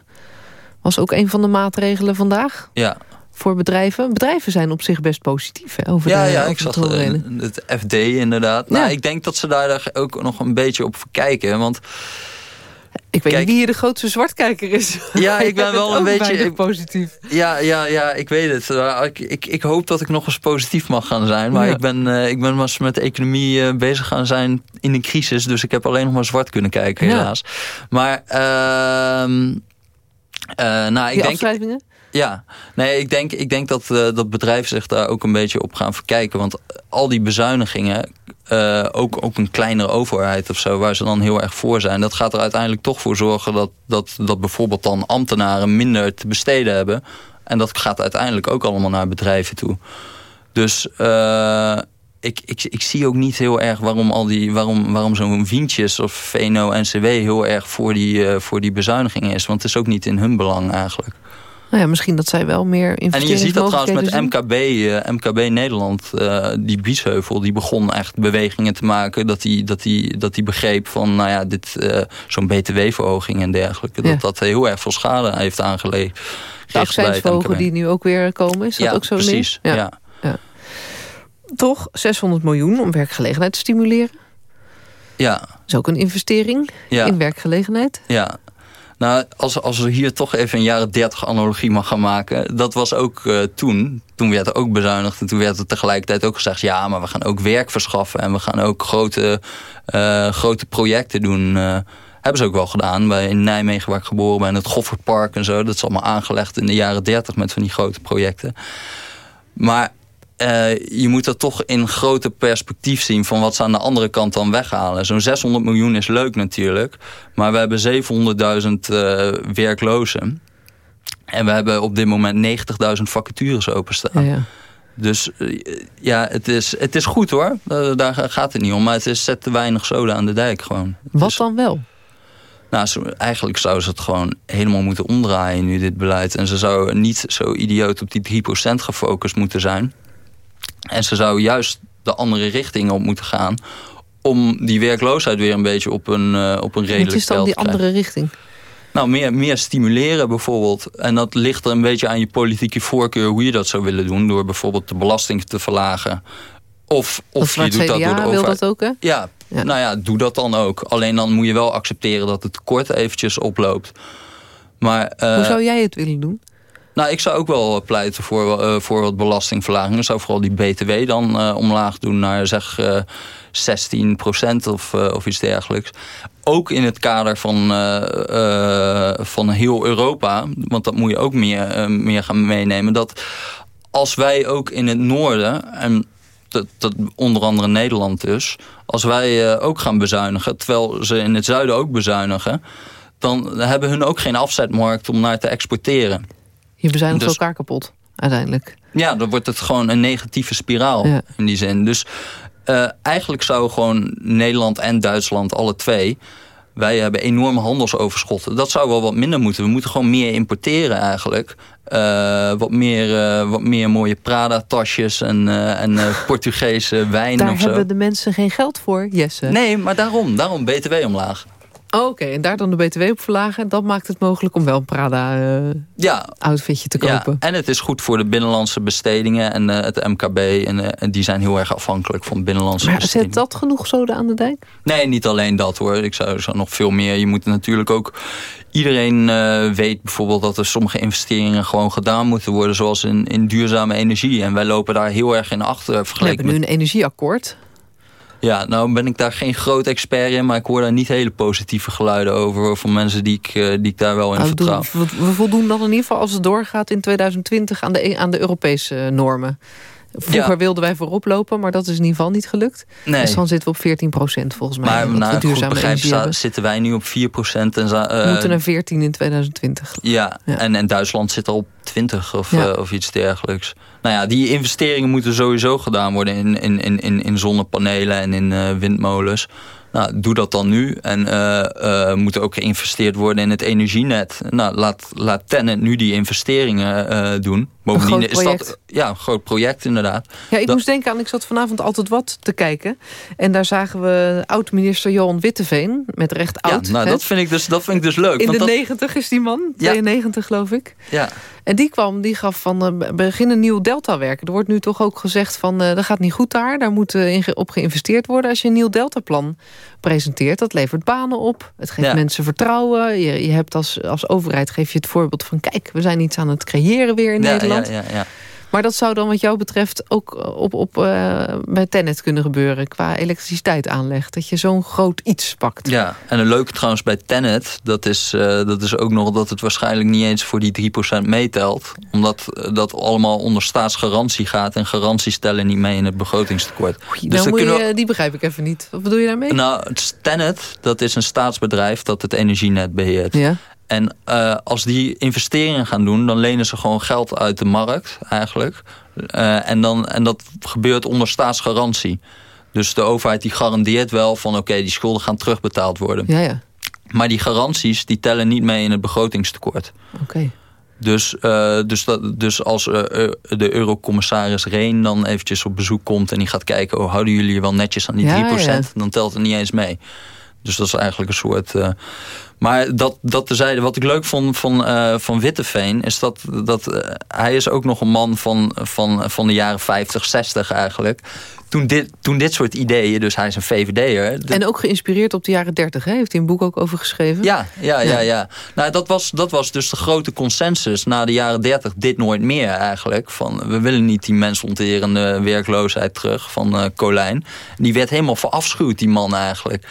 Was ook een van de maatregelen vandaag Ja, voor bedrijven. Bedrijven zijn op zich best positief hè, over ja, de ja ik zag eh, het FD inderdaad. Nou, Ja. ik denk dat ze daar ook nog een beetje op kijken, want... Ik weet Kijk- niet wie hier de grootste zwartkijker is. Ja, ik ben wel een beetje- ik- positief. Ja, ja, ja, ik weet het. Maar Ik, ik, ik hoop dat ik nog eens positief mag gaan zijn. Maar Ja. ik ben, eh, ik ben eens met de economie eh, bezig gaan zijn in een crisis. Dus ik heb alleen nog maar zwart kunnen kijken, Ja. helaas. Maar, ehm eh, nou, ik Die denk... Ja, nee, ik denk, ik denk dat, eh, dat bedrijven zich daar ook een beetje op gaan verkijken. Want al die bezuinigingen, eh, ook, ook een kleinere overheid of zo, waar ze dan heel erg voor zijn, dat gaat er uiteindelijk toch voor zorgen dat, dat, dat bijvoorbeeld dan ambtenaren minder te besteden hebben. En dat gaat uiteindelijk ook allemaal naar bedrijven toe. Dus eh, ik, ik, ik zie ook niet heel erg waarom, al die, waarom, waarom zo'n Wientjes of VNO-NCW heel erg voor die, voor die bezuinigingen is. Want het is ook niet in hun belang eigenlijk. Nou ja, misschien dat zij wel meer En je ziet dat trouwens met MKB, eh, MKB Nederland. eh, die Biesheuvel, die begon echt bewegingen te maken. Dat hij dat die, dat die begreep van, nou ja, dit eh, zo'n btw-verhoging en dergelijke. Ja. Dat dat heel erg veel schade heeft aangelegen. zien. De die nu ook weer komen, is dat ja, ook zo? precies. Ja. Ja. Toch 600 miljoen om werkgelegenheid te stimuleren. Ja, Dat is ook een investering ja, in werkgelegenheid. ja. Nou, als, als we hier toch even een jaren 30 analogie mag gaan maken. Dat was ook eh, toen. Toen werd er ook bezuinigd. En toen werd er tegelijkertijd ook gezegd... ja, maar we gaan ook werk verschaffen. En we gaan ook grote, eh, grote projecten doen. Eh, hebben ze ook wel gedaan. Bij, in Nijmegen waar ik geboren ben. Het Goffertpark en zo. Dat is allemaal aangelegd in de jaren 30 met van die grote projecten. Maar eh, je moet dat toch in groter perspectief zien... van wat ze aan de andere kant dan weghalen. Zo'n 600 miljoen is leuk natuurlijk. Maar we hebben 700.000 eh, werklozen. En we hebben op dit moment 90.000 vacatures openstaan. Ja, ja. Dus eh, ja, het is, het is goed hoor. Daar, gaat het niet om. Maar het is zet te weinig zoden aan de dijk gewoon. Het Wat is- dan wel? nou, eigenlijk zou ze het gewoon helemaal moeten omdraaien nu dit beleid. En ze zou niet zo idioot op die 3% gefocust moeten zijn. En ze zou juist de andere richting op moeten gaan... om die werkloosheid weer een beetje op een, eh, op een redelijk Wat is dan die andere richting? Nou, meer, meer stimuleren bijvoorbeeld. En dat ligt er een beetje aan je politieke voorkeur... hoe je dat zou willen doen. Door bijvoorbeeld de belasting te verlagen. Of, Of je doet dat door de CDA wil overheid. dat ook, hè? Ja, Ja. nou ja, doe dat dan ook. Alleen dan moet je wel accepteren dat het tekort eventjes oploopt. Maar, eh, Hoe zou jij het willen doen? Nou, ik zou ook wel pleiten voor, eh, voor wat belastingverlaging. Ik zou vooral die BTW dan eh, omlaag doen naar zeg eh 16% of, eh, of iets dergelijks. Ook in het kader van, eh, eh, van heel Europa. Want dat moet je ook meer, eh, meer gaan meenemen. Dat als wij ook in het noorden... en dat, dat onder andere Nederland dus... als wij eh, ook gaan bezuinigen... terwijl ze in het zuiden ook bezuinigen... dan hebben hun ook geen afzetmarkt om naar te exporteren. Je bezuinigt Dus- elkaar kapot, uiteindelijk. Ja, dan wordt het gewoon een negatieve spiraal Ja. in die zin. Dus eh, eigenlijk zouden gewoon Nederland en Duitsland, alle twee... wij hebben enorme handelsoverschotten. Dat zou wel wat minder moeten. We moeten gewoon meer importeren eigenlijk. Eh, wat, meer, eh, wat meer mooie Prada-tasjes en, eh, en Portugese wijn Daar of zo. hebben de mensen geen geld voor, Jesse. Nee, maar daarom, daarom BTW omlaag. Oh, Oké, en daar dan de btw op verlagen. Dat maakt het mogelijk om wel een Prada-outfitje uh, te kopen. Ja, en het is goed voor de binnenlandse bestedingen en uh, het MKB. En, uh, en, die zijn heel erg afhankelijk van binnenlandse maar bestedingen. zet dat genoeg zoden aan de dijk? Nee, niet alleen dat hoor. Ik zou, zou nog veel meer. Je moet natuurlijk ook... Iedereen weet bijvoorbeeld dat er sommige investeringen gewoon gedaan moeten worden. Zoals in, in duurzame energie. En wij lopen daar heel erg in achter. We hebben nu een energieakkoord. Ja, nou ben ik daar geen groot expert in... maar ik hoor daar niet hele positieve geluiden over... van mensen die ik, die ik daar wel in nou, vertrouw. We, we voldoen dan in ieder geval als het doorgaat in 2020... aan de, aan de Europese normen. Vroeger ja. wilden wij voorop lopen, maar dat is in ieder geval niet gelukt. Nee. Dus dan zitten we op 14 procent volgens mij. Maar nou, goed begrijp zitten wij nu op 4 procent. En, uh, we moeten naar 14 in 2020. Ja, ja. En, en Duitsland zit al op 20 of, ja. uh, of iets dergelijks. Nou ja, die investeringen moeten sowieso gedaan worden in, in, in, in zonnepanelen en in uh, windmolens. Nou, doe dat dan nu. En uh, uh, moet ook geïnvesteerd worden in het energienet. Nou, laat, laat Tennet nu die investeringen uh, doen. Bovendien is dat ja, een groot project inderdaad. Ja, ik dat, moest denken aan, ik zat vanavond altijd wat te kijken. En daar zagen we oud-minister Johan Witteveen. Met recht oud. Ja, nou, dat vind, ik dus, dat vind ik dus leuk. In want de dat, 90 is die man. 92 ja. geloof ik. Ja. En die kwam, die gaf van, uh, begin een nieuw delta werken. Er wordt nu toch ook gezegd van, uh, dat gaat niet goed daar. Daar moet uh, op geïnvesteerd worden. Als je een nieuw deltaplan presenteert, dat levert banen op. Het geeft ja. mensen vertrouwen. Je, je hebt als, als overheid, geef je het voorbeeld van... kijk, we zijn iets aan het creëren weer in ja, Nederland. Ja, ja, ja. Maar dat zou dan wat jou betreft ook op, op, uh, bij Tennet kunnen gebeuren... qua elektriciteit aanleg. Dat je zo'n groot iets pakt. Ja, en een leuke trouwens bij Tennet... dat is, uh, dat is ook nog dat het waarschijnlijk niet eens voor die 3% meetelt. Omdat dat allemaal onder staatsgarantie gaat... en garanties tellen niet mee in het begrotingstekort. Oei, dus moet je, we... Die begrijp ik even niet. Wat bedoel je daarmee? Nou, Tennet, dat is een staatsbedrijf dat het energienet beheert. Ja. En uh, als die investeringen gaan doen, dan lenen ze gewoon geld uit de markt eigenlijk. Uh, en, dan, en dat gebeurt onder staatsgarantie. Dus de overheid die garandeert wel van oké, okay, die schulden gaan terugbetaald worden. Ja, ja. Maar die garanties die tellen niet mee in het begrotingstekort. Oké. Okay. Dus, uh, dus, dat, dus als uh, de eurocommissaris Reen dan eventjes op bezoek komt... en die gaat kijken, oh, houden jullie wel netjes aan die ja, 3%? Ja. Dan telt het niet eens mee. Dus dat is eigenlijk een soort... Uh, maar dat, dat tezijde, wat ik leuk vond van, uh, van Witteveen... is dat, dat uh, hij is ook nog een man van, van, van de jaren 50, 60 eigenlijk... Toen dit, toen dit soort ideeën, dus hij is een VVD'er... En ook geïnspireerd op de jaren 30, hè? Heeft hij een boek ook over geschreven? Ja, ja, ja. ja. Nou, dat, was, dat was dus de grote consensus na de jaren 30. Dit nooit meer eigenlijk. Van, we willen niet die mensonterende werkloosheid terug van uh, Colijn. Die werd helemaal verafschuwd, die man eigenlijk.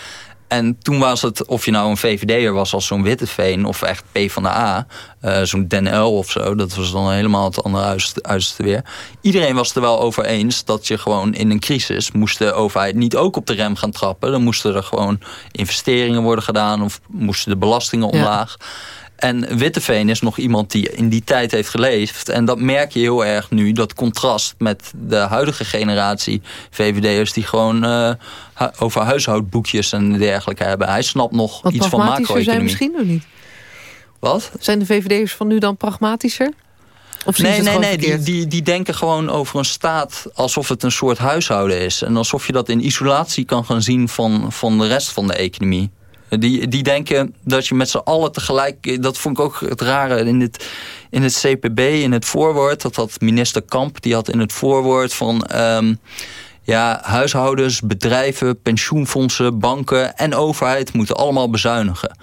En toen was het, of je nou een VVD'er was als zo'n Witteveen... of echt P van de A, uh, zo'n Den L of zo... dat was dan helemaal het andere uiterste weer. Iedereen was er wel over eens dat je gewoon in een crisis... moest de overheid niet ook op de rem gaan trappen. Dan moesten er gewoon investeringen worden gedaan... of moesten de belastingen omlaag. Ja. En Witteveen is nog iemand die in die tijd heeft geleefd. En dat merk je heel erg nu, dat contrast met de huidige generatie VVD'ers... die gewoon uh, over huishoudboekjes en dergelijke hebben. Hij snapt nog Wat iets van macro-economie. zijn misschien nog niet? Wat? Zijn de VVD'ers van nu dan pragmatischer? Of nee, nee, nee. Die, die, die denken gewoon over een staat alsof het een soort huishouden is. En alsof je dat in isolatie kan gaan zien van, van de rest van de economie. Die, die denken dat je met z'n allen tegelijk... Dat vond ik ook het rare in het, in het CPB, in het voorwoord. Dat had minister Kamp, die had in het voorwoord van... Um, ja, huishoudens, bedrijven, pensioenfondsen, banken en overheid... moeten allemaal bezuinigen.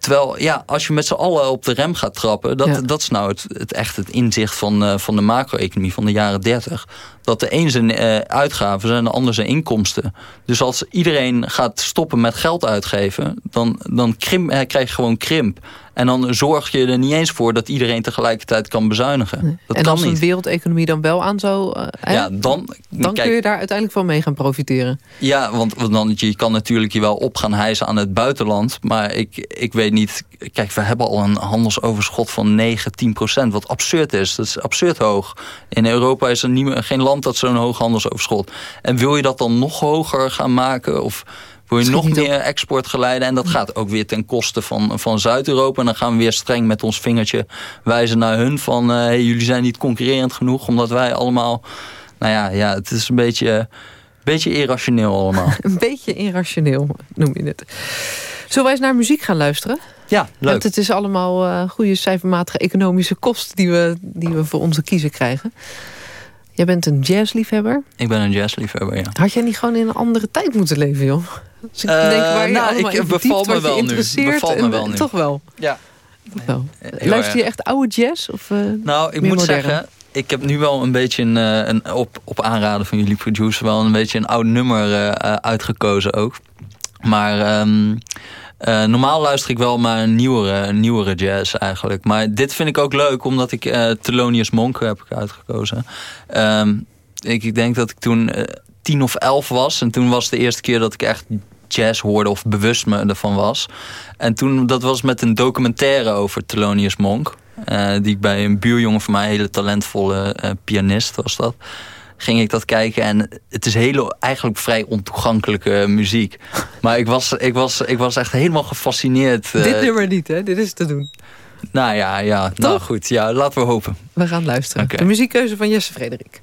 Terwijl, ja, als je met z'n allen op de rem gaat trappen... dat, ja. dat is nou het, het echt het inzicht van, uh, van de macro-economie van de jaren 30. Dat de een zijn uh, uitgaven zijn, de ander zijn inkomsten. Dus als iedereen gaat stoppen met geld uitgeven... dan, dan krimp, uh, krijg je gewoon krimp. En dan zorg je er niet eens voor dat iedereen tegelijkertijd kan bezuinigen. Nee. Dat en kan als een niet. wereldeconomie dan wel aan zou... ja, dan, dan kijk, kun je daar uiteindelijk van mee gaan profiteren. Ja, want, want dan, je kan natuurlijk je wel op gaan hijsen aan het buitenland. Maar ik, ik weet niet... Kijk, we hebben al een handelsoverschot van 9, 10 procent. Wat absurd is. Dat is absurd hoog. In Europa is er niet meer, geen land dat zo'n hoog handelsoverschot. En wil je dat dan nog hoger gaan maken? Of je nog meer export geleiden? En dat gaat ook weer ten koste van, van Zuid-Europa. En dan gaan we weer streng met ons vingertje wijzen naar hun. Van, uh, hey, jullie zijn niet concurrerend genoeg. Omdat wij allemaal... Nou ja, ja het is een beetje, beetje irrationeel allemaal. een beetje irrationeel, noem je het. Zullen wij eens naar muziek gaan luisteren? Ja, leuk. Want het is allemaal uh, goede cijfermatige economische kosten... Die we, die we voor onze kiezen krijgen. Jij bent een jazzliefhebber? Ik ben een jazzliefhebber, ja. Had jij niet gewoon in een andere tijd moeten leven, joh? Dus ik uh, denk waar je nou, ik beval me wel nu. Beval me wel nu. Toch wel? Ja. Toch wel. Luister je echt oude jazz? Of, nou, ik moet zeggen, ik heb nu wel een beetje een, een, op, op aanraden van jullie producer... wel een beetje een oud nummer uh, uitgekozen ook. Maar um, uh, normaal luister ik wel maar nieuwere, nieuwere jazz eigenlijk. Maar dit vind ik ook leuk, omdat ik uh, Thelonious Monk heb ik uitgekozen. Um, ik, ik, denk dat ik toen uh, tien of elf was. En toen was de eerste keer dat ik echt jazz hoorde of bewust me ervan was. En toen, dat was met een documentaire over Thelonious Monk. die ik bij een buurjongen van mij, hele talentvolle pianist was dat ging ik dat kijken. En het is hele, eigenlijk vrij ontoegankelijke muziek. Maar ik was, ik was, ik was echt helemaal gefascineerd. Dit uh, nummer niet, hè? Dit is te doen. Nou ja, ja. Nou goed, ja, laten we hopen. We gaan luisteren. Okay. De muziekkeuze van Jesse Frederik.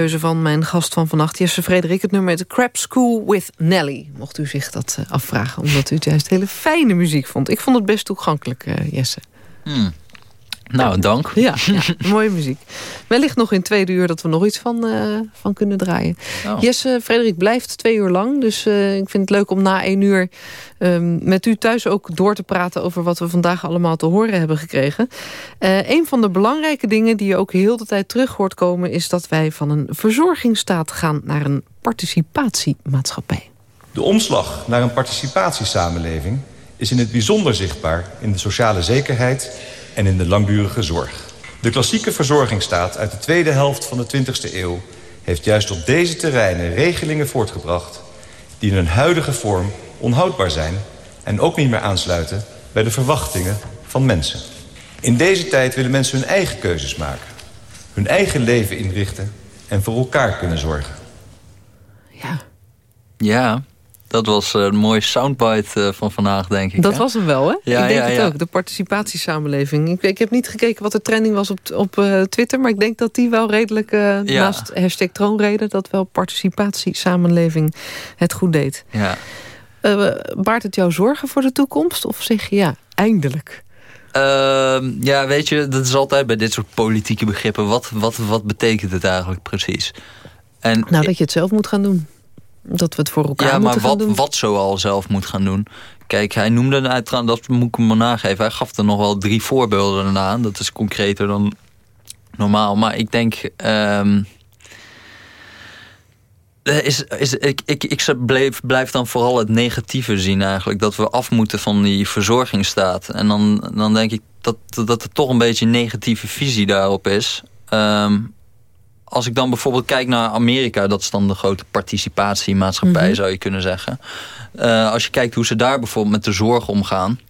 Muziekkeuze van mijn gast van vannacht, Jesse Frederik. Het nummer The Crap School with Nelly. Mocht u zich dat uh, afvragen, omdat u het juist hele fijne muziek vond. Ik vond het best toegankelijk, uh, Jesse. Hmm. Nou, dank. Ja, ja, mooie muziek. Wellicht nog in tweede uur dat we nog iets van, uh, van kunnen draaien. Oh. Jesse Frederik blijft twee uur lang. Dus uh, ik vind het leuk om na één uur um, met u thuis ook door te praten... over wat we vandaag allemaal te horen hebben gekregen. Uh, een van de belangrijke dingen die je ook heel de tijd terug hoort komen... is dat wij van een verzorgingsstaat gaan naar een participatiemaatschappij. De omslag naar een participatiesamenleving is in het bijzonder zichtbaar... in de sociale zekerheid en in de langdurige zorg. De klassieke verzorgingsstaat uit de tweede helft van de 20e eeuw... heeft juist op deze terreinen regelingen voortgebracht... die in hun huidige vorm onhoudbaar zijn... en ook niet meer aansluiten bij de verwachtingen van mensen. In deze tijd willen mensen hun eigen keuzes maken. Hun eigen leven inrichten en voor elkaar kunnen zorgen. Ja. Ja, dat was een mooie soundbite eh, van vandaag, denk ik. Dat was hem wel, hè? Ja, ik denk ja, het ook, de participatiesamenleving. Ik, ik, heb niet gekeken wat de trending was op, op uh, Twitter... maar ik denk dat die wel redelijk, uh, naast hashtag troonreden... dat wel participatiesamenleving het goed deed. Ja. baart het jou zorgen voor de toekomst? Of zeg je ja, eindelijk? Ehm, ja, weet je, dat is altijd bij dit soort politieke begrippen. Wat, wat, wat betekent het eigenlijk precies? En nou, dat je het zelf moet gaan doen. Dat we het voor elkaar ja, moeten gaan doen. Ja, maar wat zo al zelf moet gaan doen. Kijk, hij noemde, dat moet ik hem maar nageven... hij gaf er nog wel drie voorbeelden aan. Dat is concreter dan normaal. Maar ik denk... Um, is, is, ik, ik, ik blijf, blijf dan vooral het negatieve zien eigenlijk. Dat we af moeten van die verzorgingsstaat. En dan, dan denk ik dat, dat er toch een beetje een negatieve visie daarop is. Um, als ik dan bijvoorbeeld kijk naar Amerika... dat is dan de grote participatiemaatschappij, mm zou je kunnen zeggen. Uh, als je kijkt hoe ze daar bijvoorbeeld met de zorg omgaan...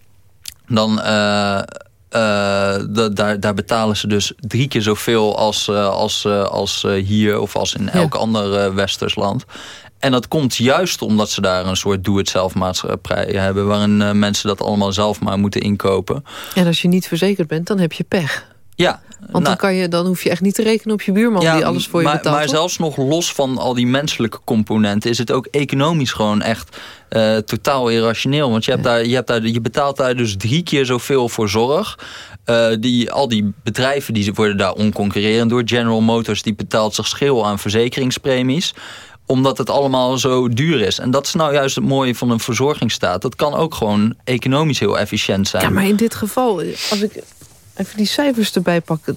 dan uh, uh, daar, daar betalen ze dus drie keer zoveel als, als, als hier... of als in elk ander westers land. En dat komt juist omdat ze daar een soort doe-het-zelf maatschappij hebben... waarin mensen dat allemaal zelf maar moeten inkopen. En als je niet verzekerd bent, dan heb je pech. Ja, want dan, nou- kan je, dan hoef je echt niet te rekenen op je buurman die alles voor je maar, betaalt. Maar zelfs nog los van al die menselijke componenten... is het ook economisch gewoon echt uh, totaal irrationeel. Want je, hebt daar, je, hebt daar, je betaalt daar dus drie keer zoveel voor zorg. Uh, die, al die bedrijven die worden daar onconcurrerend door. General Motors die betaalt zich schil aan verzekeringspremies omdat het allemaal zo duur is. En dat is nou juist het mooie van een verzorgingsstaat. Dat kan ook gewoon economisch heel efficiënt zijn. Ja, maar in dit geval, als ik even die cijfers erbij pakken.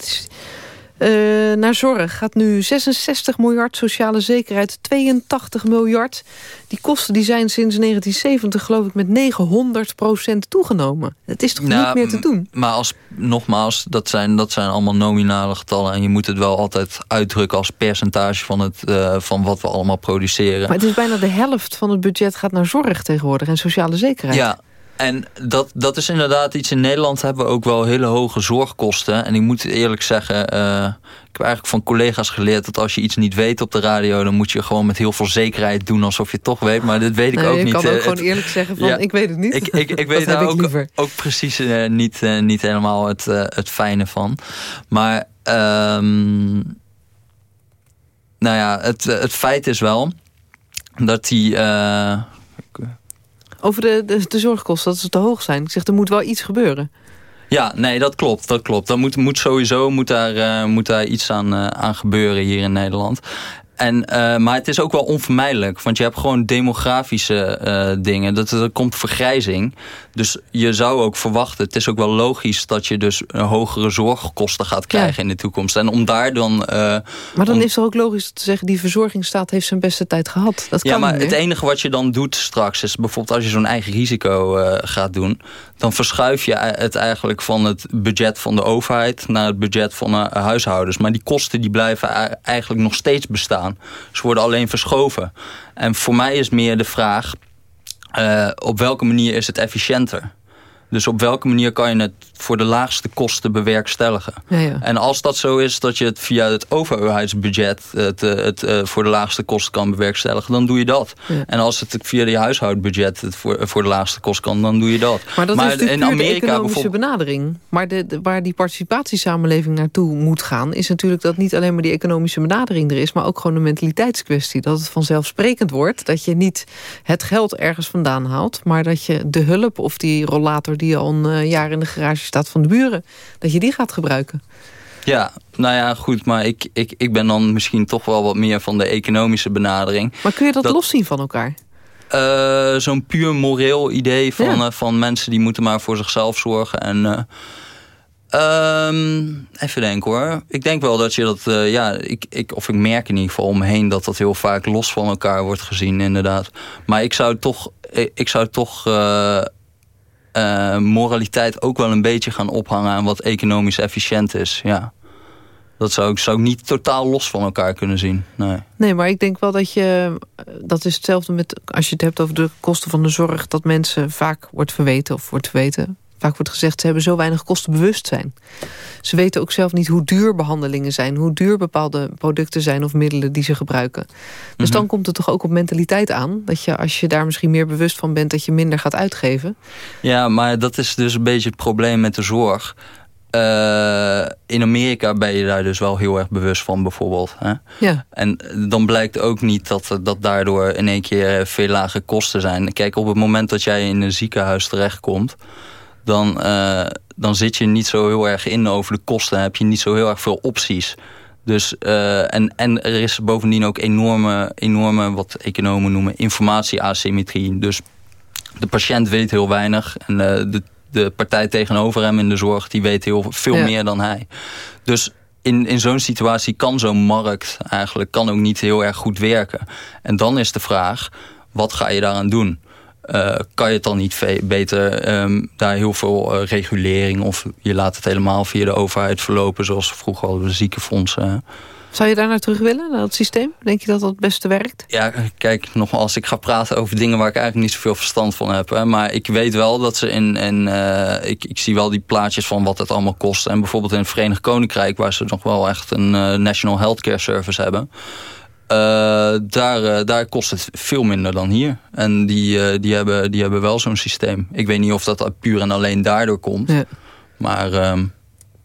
Uh, naar zorg gaat nu 66 miljard, sociale zekerheid 82 miljard. Die kosten die zijn sinds 1970 geloof ik met 900 procent toegenomen. Het is toch nou, niet meer te doen? Maar als, nogmaals, dat zijn, dat zijn allemaal nominale getallen... en je moet het wel altijd uitdrukken als percentage van, het, uh, van wat we allemaal produceren. Maar het is bijna de helft van het budget gaat naar zorg tegenwoordig en sociale zekerheid. Ja, en dat, dat is inderdaad iets. In Nederland hebben we ook wel hele hoge zorgkosten. En ik moet eerlijk zeggen... Uh, ik heb eigenlijk van collega's geleerd... dat als je iets niet weet op de radio... dan moet je gewoon met heel veel zekerheid doen alsof je het toch weet. Maar dat weet ik ook niet. Je kan ook gewoon eerlijk zeggen van ik weet het niet. Ik, ik, ik weet daar ook, ook precies uh, niet, uh, niet helemaal het, het fijne van. Maar um, nou ja, het, het feit is wel... dat die over de, de, zorgkosten, dat ze te hoog zijn. Ik zeg, er moet wel iets gebeuren. Ja, nee, dat klopt. Dat klopt. Dan moet, moet sowieso moet daar, uh, moet daar iets aan, uh, aan gebeuren hier in Nederland. En, uh, maar het is ook wel onvermijdelijk. Want je hebt gewoon demografische uh, dingen. Dat, er komt vergrijzing. Dus je zou ook verwachten. Het is ook wel logisch dat je dus hogere zorgkosten gaat krijgen ja. in de toekomst. En om daar dan... Uh, maar dan om... is er ook logisch te zeggen... die verzorgingsstaat heeft zijn beste tijd gehad. Dat kan ja, maar het enige wat je dan doet straks... is bijvoorbeeld als je zo'n eigen risico gaat doen... dan verschuif je het eigenlijk van het budget van de overheid... naar het budget van de huishoudens. Maar die kosten die blijven eigenlijk nog steeds bestaan. Ze worden alleen verschoven. En voor mij is meer de vraag... Uh, op welke manier is het efficiënter? Dus op welke manier kan je het voor de laagste kosten bewerkstelligen? Ja, ja. En als dat zo is dat je het via het overheidsbudget het, eh, het, het voor de laagste kosten kan bewerkstelligen, dan doe je dat. Ja. En als het via je huishoudbudget het voor, voor de laagste kost kan, dan doe je dat. Maar dat is natuurlijk in de Amerika economische bijvoorbeeld- benadering. Maar de, de- waar die participatiesamenleving naartoe moet gaan... is natuurlijk dat niet alleen maar die economische benadering er is... maar ook gewoon een mentaliteitskwestie. Dat het vanzelfsprekend wordt dat je niet het geld ergens vandaan haalt... maar dat je de hulp of die rollator die al een eh, jaar in de garage staat van de buren... dat je die gaat gebruiken. Ja, nou ja, goed, maar ik, ik, ik ben dan misschien toch wel wat meer van de economische benadering. Maar kun je dat, Dat- loszien van elkaar? Eh, Zo'n puur moreel idee van, Ja. eh, van mensen die moeten maar voor zichzelf zorgen. En, eh, ehm, even denken hoor. Ik denk wel dat je dat, ja, ik, ik, of ik merk in ieder geval om me heen dat dat heel vaak los van elkaar wordt gezien, inderdaad. Maar ik zou toch, ik, ik zou toch eh, moraliteit ook wel een beetje gaan ophangen aan wat economisch efficiënt is. Ja. Dat zou ik, zou ik niet totaal los van elkaar kunnen zien. Nee. Nee, maar ik denk wel dat je... Dat is hetzelfde met als je het hebt over de kosten van de zorg... dat mensen vaak wordt verweten of wordt verweten... vaak wordt gezegd, ze hebben zo weinig kostenbewustzijn. Ze weten ook zelf niet hoe duur behandelingen zijn... hoe duur bepaalde producten zijn of middelen die ze gebruiken. Dus Mhm. dan komt het toch ook op mentaliteit aan... dat je als je daar misschien meer bewust van bent... dat je minder gaat uitgeven. Ja, maar dat is dus een beetje het probleem met de zorg. Eh, in Amerika ben je daar dus wel heel erg bewust van bijvoorbeeld. Hè? Ja, En dan blijkt ook niet dat, dat daardoor in één keer veel lage kosten zijn. Kijk, op het moment dat jij in een ziekenhuis terechtkomt... dan, eh, dan zit je niet zo heel erg in over de kosten. heb je niet zo heel erg veel opties. Dus, eh, en, en er is bovendien ook enorme, enorme, wat economen noemen, informatieasymmetrie. Dus de patiënt weet heel weinig en eh, de, de partij tegenover hem in de zorg... die weet heel veel Ja. meer dan hij. Dus in, in zo'n situatie kan zo'n markt eigenlijk kan ook niet heel erg goed werken. En dan is de vraag, wat ga je daaraan doen? Eh, kan je het dan niet beter ehm, daar heel veel eh, regulering... of je laat het helemaal via de overheid verlopen... zoals vroeger al de ziekenfondsen... zou je daar naar terug willen, naar dat systeem? Denk je dat dat het beste werkt? Ja, kijk, nogmaals, ik ga praten over dingen waar ik eigenlijk niet zoveel verstand van heb. Hè. Maar ik weet wel dat ze in... in eh, ik, ik zie wel die plaatjes van wat het allemaal kost. En bijvoorbeeld in het Verenigd Koninkrijk... waar ze nog wel echt een National Healthcare Service hebben... eh, daar, eh, daar kost het veel minder dan hier. En die, eh, die, hebben, die hebben wel zo'n systeem. Ik weet niet of dat puur en alleen daardoor komt. Ja. Maar ehm,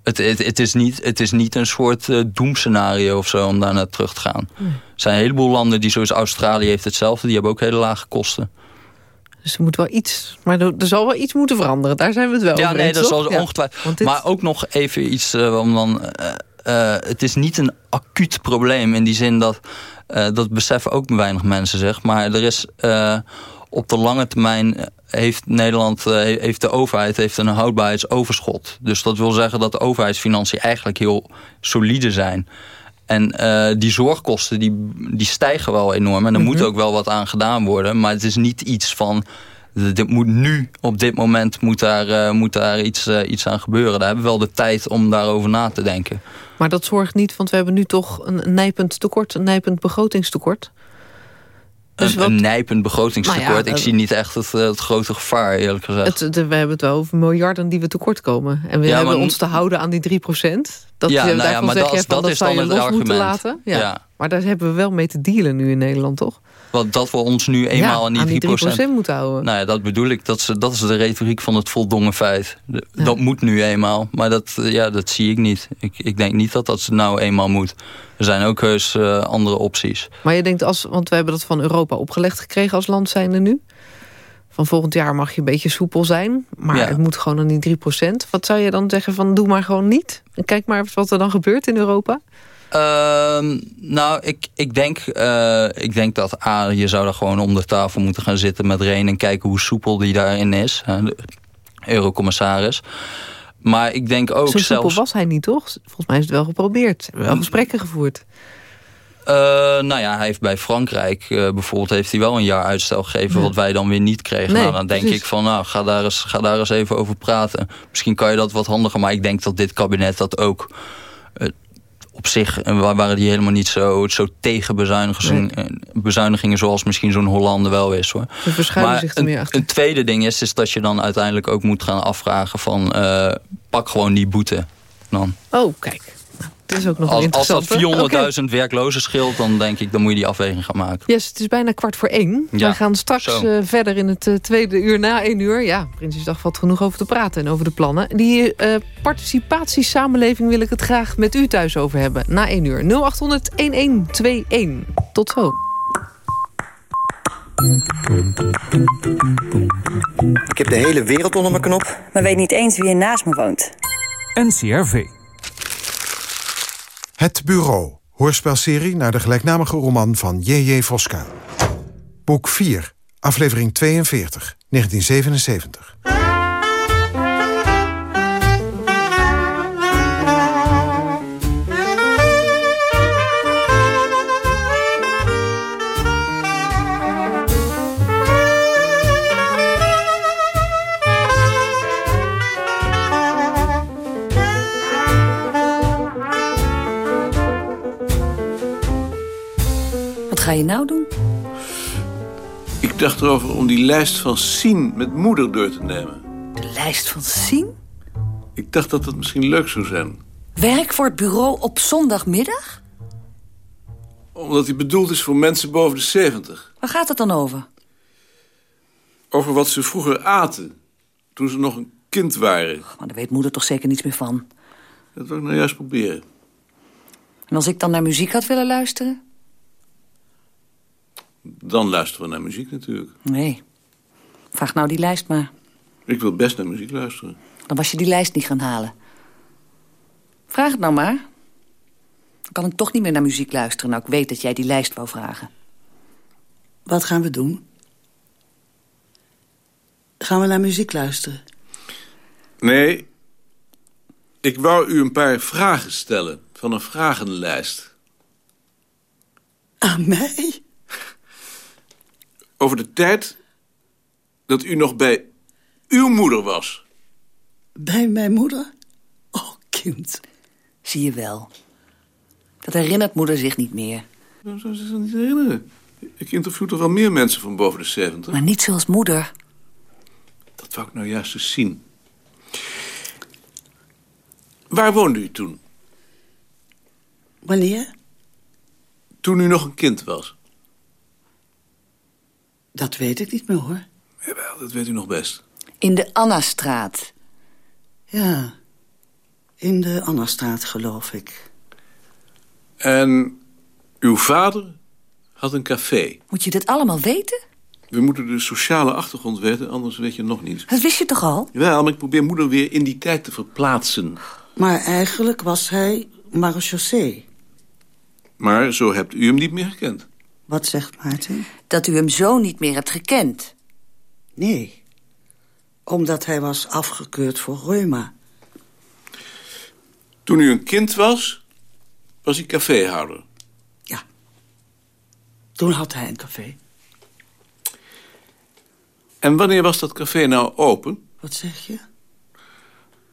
het, het, het, is niet, het is niet een soort doemscenario of zo om daar naar terug te gaan. Er zijn een heleboel landen die zoals Australië heeft hetzelfde. Die hebben ook hele lage kosten. Dus er moet wel iets... Maar er, er zal wel iets moeten veranderen. Daar zijn we het wel ja, over nee, eens, dat zal Ja. ongetwijfeld. Dit- Maar ook nog even iets om dan... eh, het is niet een acuut probleem in die zin dat... eh, dat beseffen ook weinig mensen, zeg. Maar er is eh, op de lange termijn... heeft Nederland, heeft de overheid heeft een houdbaarheidsoverschot. Dus dat wil zeggen dat de overheidsfinanciën eigenlijk heel solide zijn. En die zorgkosten die, die stijgen wel enorm. En er moet ook wel wat aan gedaan worden. Maar het is niet iets van... Dit moet nu, op dit moment, moet daar, eh, moet daar iets, eh, iets aan gebeuren. Daar hebben we wel de tijd om daarover na te denken. Maar dat zorgt niet, want we hebben nu toch een nijpend tekort, een nijpend begrotingstekort. Dus een, wat- een nijpend begrotingstekort. Nou ja, ik eh, zie niet echt het, het grote gevaar, eerlijk gezegd. Het, de- we hebben het wel over miljarden die we tekort komen. En we Ja, hebben maar- ons te houden aan die 3 procent. Dat, Ja, nou ja, maar zeg dat je is- van, dat dat is dan het argument. laten. Ja. Ja. Maar daar hebben we wel mee te dealen nu in Nederland, toch? Want dat we ons nu eenmaal ja, aan die 3%... 3% moeten houden. Nou ja, dat bedoel ik. Dat is, dat is de retoriek van het voldongen feit. De- Dat moet nu eenmaal. Maar dat, eh, ja, dat zie ik niet. Ik, ik denk niet dat dat nou eenmaal moet. Er zijn ook heus eh, andere opties. Maar je denkt, als, want we hebben dat van Europa opgelegd gekregen als land zijnde nu. Van volgend jaar mag je een beetje soepel zijn. Maar Ja. het moet gewoon aan die 3%. Wat zou je dan zeggen van doe maar gewoon niet? En kijk maar wat er dan gebeurt in Europa. Ehm, nou, ik, ik, denk, eh, ik denk dat A, je zou er gewoon om de tafel moeten gaan zitten met Reen... en kijken hoe soepel die daarin is. de eurocommissaris. Maar ik denk ook Zo soepel zelfs... was hij niet, toch? Volgens mij is het wel geprobeerd. Wel gesprekken gevoerd. Eh, nou ja, hij heeft bij Frankrijk eh, bijvoorbeeld heeft hij wel een jaar uitstel gegeven... Ja. wat wij dan weer niet kregen. Nee, nou, dan denk precies. ik van, nou, ga daar, eens, ga daar eens even over praten. Misschien kan je dat wat handiger, maar ik denk dat dit kabinet dat ook... op zich waren die helemaal niet zo, zo tegen bezuinigingen, bezuinigingen zoals misschien zo'n Hollande wel is. Hoor. Verschuilen zich er meer achter. Een tweede ding is, is dat je dan uiteindelijk ook moet gaan afvragen van pak gewoon die boete dan. Oh, kijk. Dat is ook nog als, interessant. Als dat 400.000 werklozen scheelt, dan denk ik, dan moet je die afweging gaan maken. Yes, het is bijna kwart voor één. We gaan straks uh, verder in het uh, tweede uur na één uur. Ja, Prinsjesdag valt genoeg over te praten en over de plannen. Die uh, participatiesamenleving wil ik het graag met u thuis over hebben. Na één uur. 0800-1121. Tot zo. Ik heb de hele wereld onder mijn knop. Maar weet niet eens wie er naast me woont. NCRV. Het Bureau, hoorspelserie naar de gelijknamige roman van J.J. Voskuil. Boek 4, aflevering 42, 1977. Ga je nou doen? Ik dacht erover om die lijst van Sien met moeder door te nemen. De lijst van Sien? Ik dacht dat dat misschien leuk zou zijn. Werk voor het bureau op zondagmiddag? Omdat die bedoeld is voor mensen boven de 70. Waar gaat het dan over? Over wat ze vroeger aten. Toen ze nog een kind waren. Maar daar weet moeder toch zeker niets meer van. Dat wil ik nou juist proberen. En als ik dan naar muziek had willen luisteren? Dan luisteren we naar muziek natuurlijk. Nee. Vraag nou die lijst maar. Ik wil best naar muziek luisteren. Dan was je die lijst niet gaan halen. Vraag het nou maar. Dan kan ik toch niet meer naar muziek luisteren... nou ik weet dat jij die lijst wou vragen. Wat gaan we doen? Gaan we naar muziek luisteren? Nee. Ik wou u een paar vragen stellen van een vragenlijst. Aan mij? Over de tijd dat u nog bij uw moeder was. Bij mijn moeder? Oh, kind. Zie je wel. Dat herinnert moeder zich niet meer. Waarom zou ze zich niet herinneren? Ik interview toch wel meer mensen van boven de 70? Maar niet zoals moeder. Dat wou ik nou juist eens zien. Waar woonde u toen? Wanneer? Toen u nog een kind was. Dat weet ik niet meer, hoor. Jawel, dat weet u nog best. In de Annastraat. Ja, in de Annastraat, geloof ik. En uw vader had een café. Moet je dit allemaal weten? We moeten de sociale achtergrond weten, anders weet je nog niet. Dat wist je toch al? Wel, maar ik probeer moeder weer in die tijd te verplaatsen. Maar eigenlijk was hij marechaussee. Maar zo hebt u hem niet meer gekend. Wat zegt Maarten? Dat u hem zo niet meer hebt gekend. Nee, omdat hij was afgekeurd voor reuma. Toen u een kind was, was hij caféhouder. Ja, toen had hij een café. En wanneer was dat café nou open? Wat zeg je?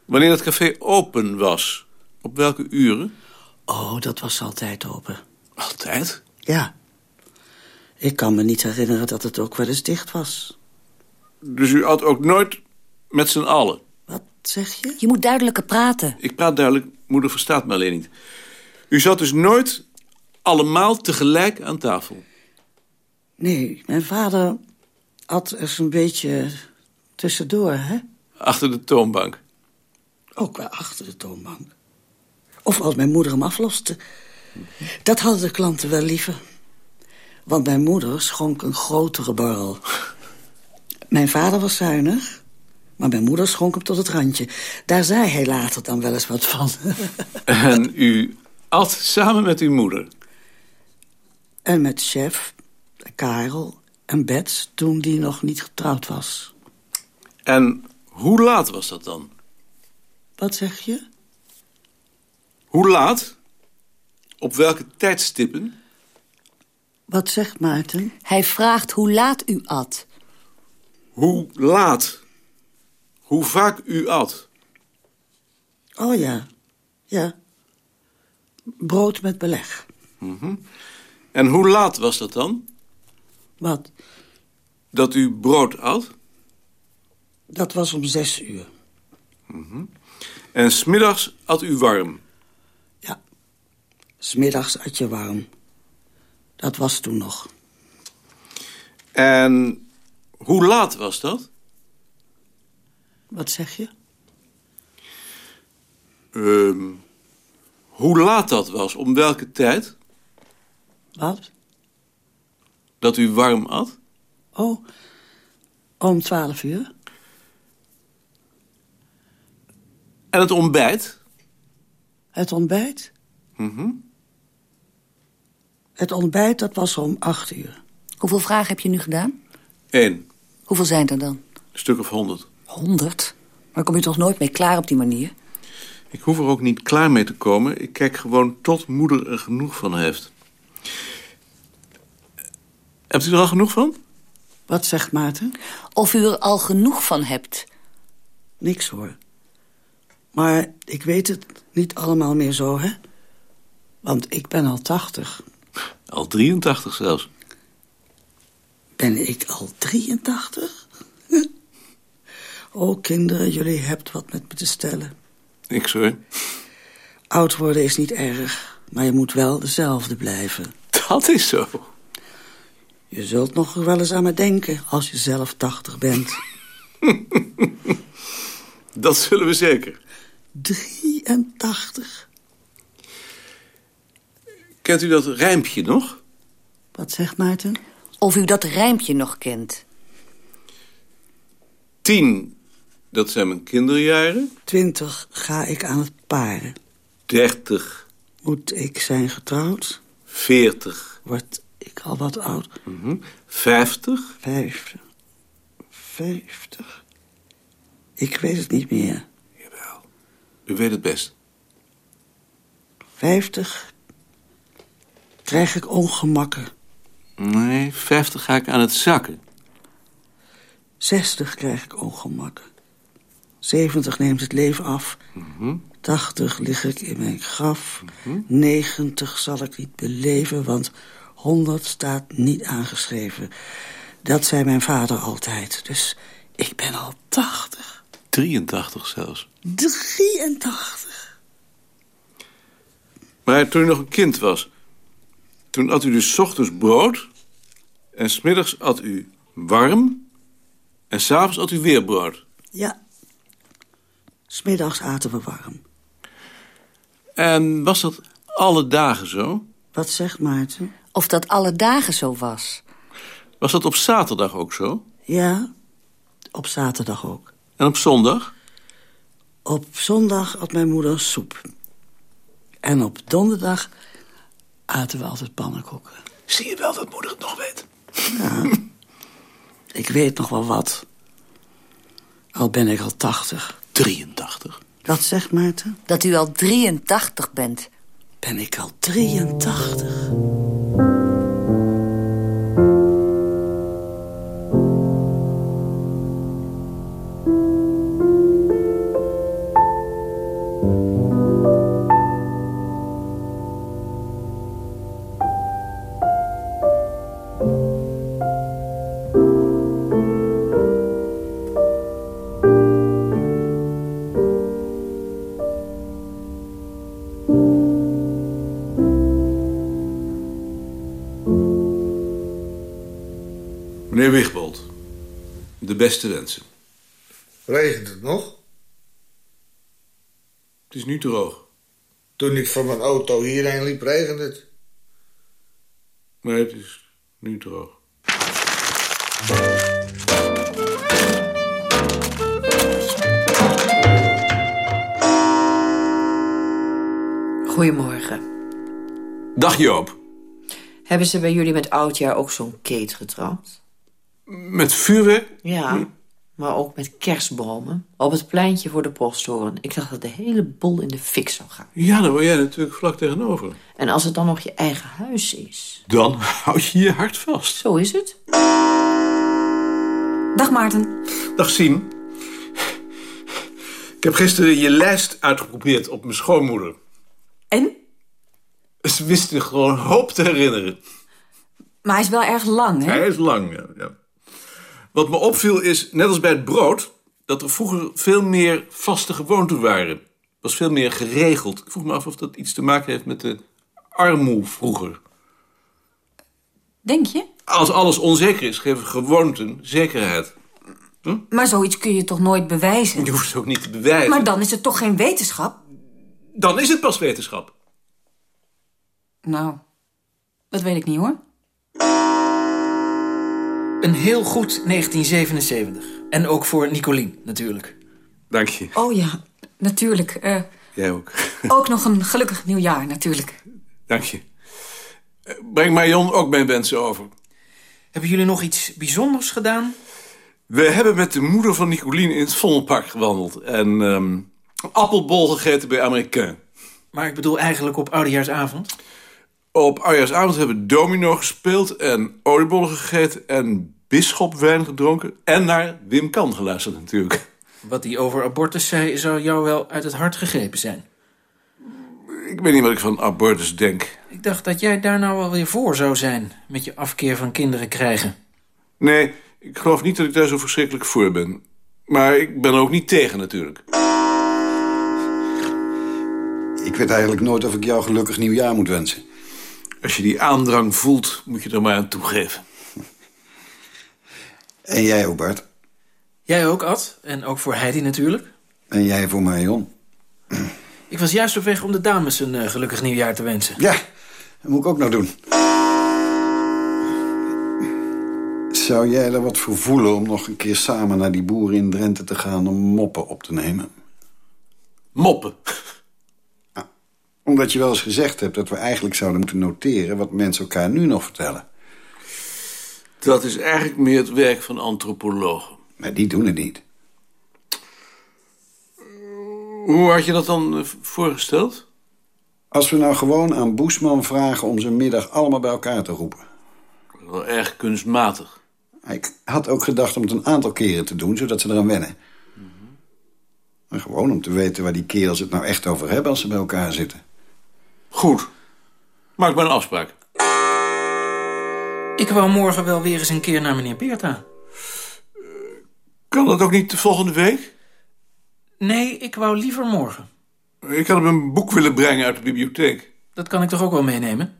Wanneer dat café open was, op welke uren? Oh, dat was altijd open. Altijd? Ja. Ik kan me niet herinneren dat het ook wel eens dicht was. Dus u had ook nooit met z'n allen? Wat zeg je? Je moet duidelijker praten. Ik praat duidelijk, moeder verstaat me alleen niet. U zat dus nooit allemaal tegelijk aan tafel? Nee, mijn vader at er een beetje tussendoor, hè? Achter de toonbank? Ook wel achter de toonbank. Of als mijn moeder hem afloste. Dat hadden de klanten wel liever. Want mijn moeder schonk een grotere borrel. Mijn vader was zuinig, maar mijn moeder schonk hem tot het randje. Daar zei hij later dan wel eens wat van. En u at samen met uw moeder? En met chef, Karel en Bets toen die nog niet getrouwd was. En hoe laat was dat dan? Wat zeg je? Hoe laat? Op welke tijdstippen? Wat zegt Maarten? Hij vraagt hoe laat u at. Hoe laat? Hoe vaak u at? Oh ja, ja. Brood met beleg. Mhm. En hoe laat was dat dan? Wat? Dat u brood at? Dat was om zes uur. Mhm. En smiddags at u warm? Ja. Smiddags at je warm. Dat was toen nog. En hoe laat was dat? Wat zeg je? Ehm, hoe laat dat was? Om welke tijd? Wat? Dat u warm at? Oh, om twaalf uur. En het ontbijt? Het ontbijt? Mhm. Het ontbijt, dat was om acht uur. Hoeveel vragen heb je nu gedaan? Eén. Hoeveel zijn er dan? Een stuk of honderd. Honderd? Maar kom je toch nooit mee klaar op die manier? Ik hoef er ook niet klaar mee te komen. Ik kijk gewoon tot moeder er genoeg van heeft. Hebt u er al genoeg van? Wat zegt Maarten? Of u er al genoeg van hebt? Niks hoor. Maar ik weet het niet allemaal meer zo, hè? Want ik ben al tachtig. Al 83 zelfs. Ben ik al 83? oh, kinderen, jullie hebt wat met me te stellen. Ik hoor. Oud worden is niet erg, maar je moet wel dezelfde blijven. Dat is zo. Je zult nog wel eens aan me denken als je zelf 80 bent. Dat zullen we zeker. 83. Kent u dat rijmpje nog? Wat zegt Maarten? Of u dat rijmpje nog kent? Tien, dat zijn mijn kinderjaren. 20 ga ik aan het paren. Dertig. Moet ik zijn getrouwd? Veertig. Word ik al wat oud? Mhm. Vijftig. Vijftig. Vijftig. Ik weet het niet meer. Jawel. U weet het best. Vijftig. Krijg ik ongemakken. Nee, vijftig ga ik aan het zakken. 60 krijg ik ongemakken. 70 neemt het leven af. Mhm. 80 lig ik in mijn graf. Mhm. 90 zal ik niet beleven, want 100 staat niet aangeschreven. Dat zei mijn vader altijd. Dus ik ben al 80. 83 zelfs. 83. Maar toen u nog een kind was... toen at u dus 's ochtends brood... en smiddags at u warm... en s'avonds at u weer brood. Ja. Smiddags aten we warm. En was dat alle dagen zo? Wat zegt Maarten? Of dat alle dagen zo was? Was dat op zaterdag ook zo? Ja, op zaterdag ook. En op zondag? Op zondag at mijn moeder soep. En op donderdag aten we altijd pannenkoeken. Zie je wel dat moeder het nog weet? Ja, ik weet nog wel wat. Al ben ik al 80. 83. Wat zegt Maarten? Dat u al 83 bent. Ben ik al 83? Beste wensen. Regent het nog? Het is nu droog. Toen ik van mijn auto hierheen liep, regende het. Maar het is nu droog. Goedemorgen. Dag Joop. Hebben ze bij jullie met oudjaar ook zo'n keet getrouwd? Met vuurwerk? Ja, maar ook met kerstbomen. Op het pleintje voor de posthoorn. Ik dacht dat de hele bol in de fik zou gaan. Ja, daar woon jij natuurlijk vlak tegenover. En als het dan nog je eigen huis is. Dan houd je je hart vast. Zo is het. Dag Maarten. Dag Sien. Ik heb gisteren je lijst uitgeprobeerd op mijn schoonmoeder. En? Ze wist zich gewoon hoop te herinneren. Maar hij is wel erg lang, hè? Hij is lang, ja, ja. Wat me opviel is, net als bij het brood... dat er vroeger veel meer vaste gewoonten waren. Het was veel meer geregeld. Ik vroeg me af of dat iets te maken heeft met de armoe vroeger. Denk je? Als alles onzeker is, geven gewoonten zekerheid. Maar zoiets kun je toch nooit bewijzen? Je hoeft het ook niet te bewijzen. Maar dan is het toch geen wetenschap? Dan is het pas wetenschap. Nou, dat weet ik niet hoor. Een heel goed 1977. En ook voor Nicolien, natuurlijk. Dank je. Oh ja, natuurlijk. eh, Jij ook. ook nog een gelukkig nieuwjaar, natuurlijk. Dank je. Eh, Breng Marion ook mijn wensen over. Hebben jullie nog iets bijzonders gedaan? We hebben met de moeder van Nicolien in het Vondelpark gewandeld. En ehm, een appelbol gegeten bij Amerikaan. Maar ik bedoel eigenlijk op oudejaarsavond. Op oudejaarsavond hebben we domino gespeeld en oliebollen gegeten en bisschopwijn gedronken. En naar Wim Kan geluisterd natuurlijk. Wat hij over abortus zei, zou jou wel uit het hart gegrepen zijn. Ik weet niet wat ik van abortus denk. Ik dacht dat jij daar nou wel weer voor zou zijn... met je afkeer van kinderen krijgen. Nee, ik geloof niet dat ik daar zo verschrikkelijk voor ben. Maar ik ben er ook niet tegen natuurlijk. Ik weet eigenlijk nooit of ik jou gelukkig nieuwjaar moet wensen. Als je die aandrang voelt, moet je er maar aan toegeven. En jij ook, Bart. Jij ook, Ad. En ook voor Heidi natuurlijk. En jij voor Marion. Ik was juist op weg om de dames een eh, gelukkig nieuwjaar te wensen. Ja, dat moet ik ook nog doen. Zou jij er wat voor voelen om nog een keer samen naar die boeren in Drenthe te gaan om moppen op te nemen? Moppen? Omdat je wel eens gezegd hebt dat we eigenlijk zouden moeten noteren... wat mensen elkaar nu nog vertellen. Dat is eigenlijk meer het werk van antropologen. Maar die doen het niet. Hoe had je dat dan eh, voorgesteld? Als we nou gewoon aan Boesman vragen om zijn middag allemaal bij elkaar te roepen. Wel erg kunstmatig. Ik had ook gedacht om het een aantal keren te doen, zodat ze eraan wennen. En gewoon om te weten waar die kerels het nou echt over hebben als ze bij elkaar zitten. Goed. Maak maar een afspraak. Ik wou morgen wel weer eens een keer naar meneer Beerta. Kan dat ook niet de volgende week? Nee, ik wou liever morgen. Ik had hem een boek willen brengen uit de bibliotheek. Dat kan ik toch ook wel meenemen?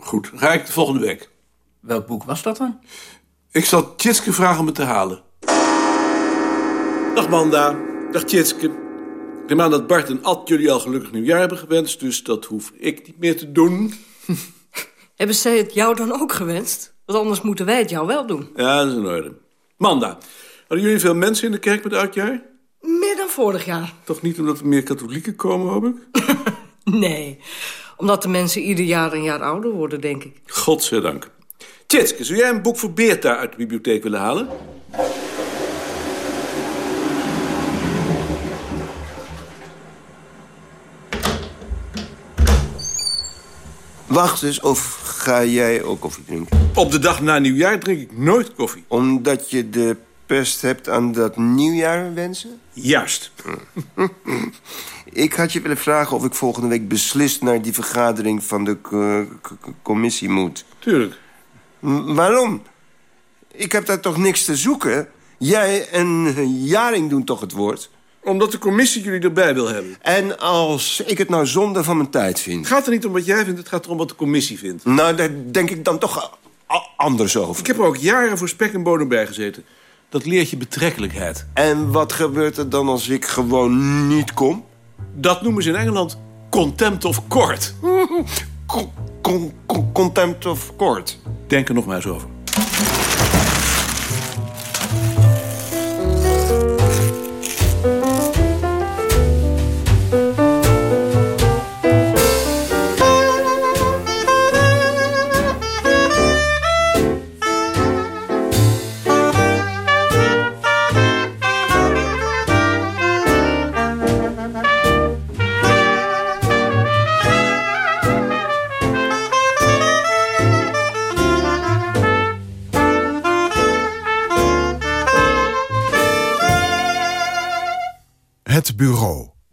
Goed, ga ik de volgende week. Welk boek was dat dan? Ik zal Tjitske vragen om het te halen. Dag Manda. Dag Tjitske. Ik neem aan dat Bart en Ad jullie al gelukkig nieuwjaar hebben gewenst... dus dat hoef ik niet meer te doen. Hebben zij het jou dan ook gewenst? Want anders moeten wij het jou wel doen. Ja, dat is in orde. Manda, hadden jullie veel mensen in de kerk met oudjaar? Meer dan vorig jaar. Toch niet omdat er meer katholieken komen, hoop ik? Nee, omdat de mensen ieder jaar een jaar ouder worden, denk ik. Godzijdank. Tjitske, zou jij een boek voor Beerta uit de bibliotheek willen halen? Wacht eens, of ga jij ook koffie drinken? Op de dag na nieuwjaar drink ik nooit koffie. Omdat je de pest hebt aan dat nieuwjaar wensen? Juist. Ik had je willen vragen of ik volgende week beslist... naar die vergadering van de co- co- commissie moet. Tuurlijk. M- waarom? Ik heb daar toch niks te zoeken? Jij en Jaring doen toch het woord? Omdat de commissie jullie erbij wil hebben. En als ik het nou zonde van mijn tijd vind? Het gaat er niet om wat jij vindt, het gaat erom wat de commissie vindt. Nou, daar denk ik dan toch anders over. Ik heb er ook jaren voor spek en bodem bij gezeten. Dat leert je betrekkelijkheid. En wat gebeurt er dan als ik gewoon niet kom? Dat noemen ze in Engeland contempt of court. Con- con- con- contempt of court. Denk er nog maar eens over.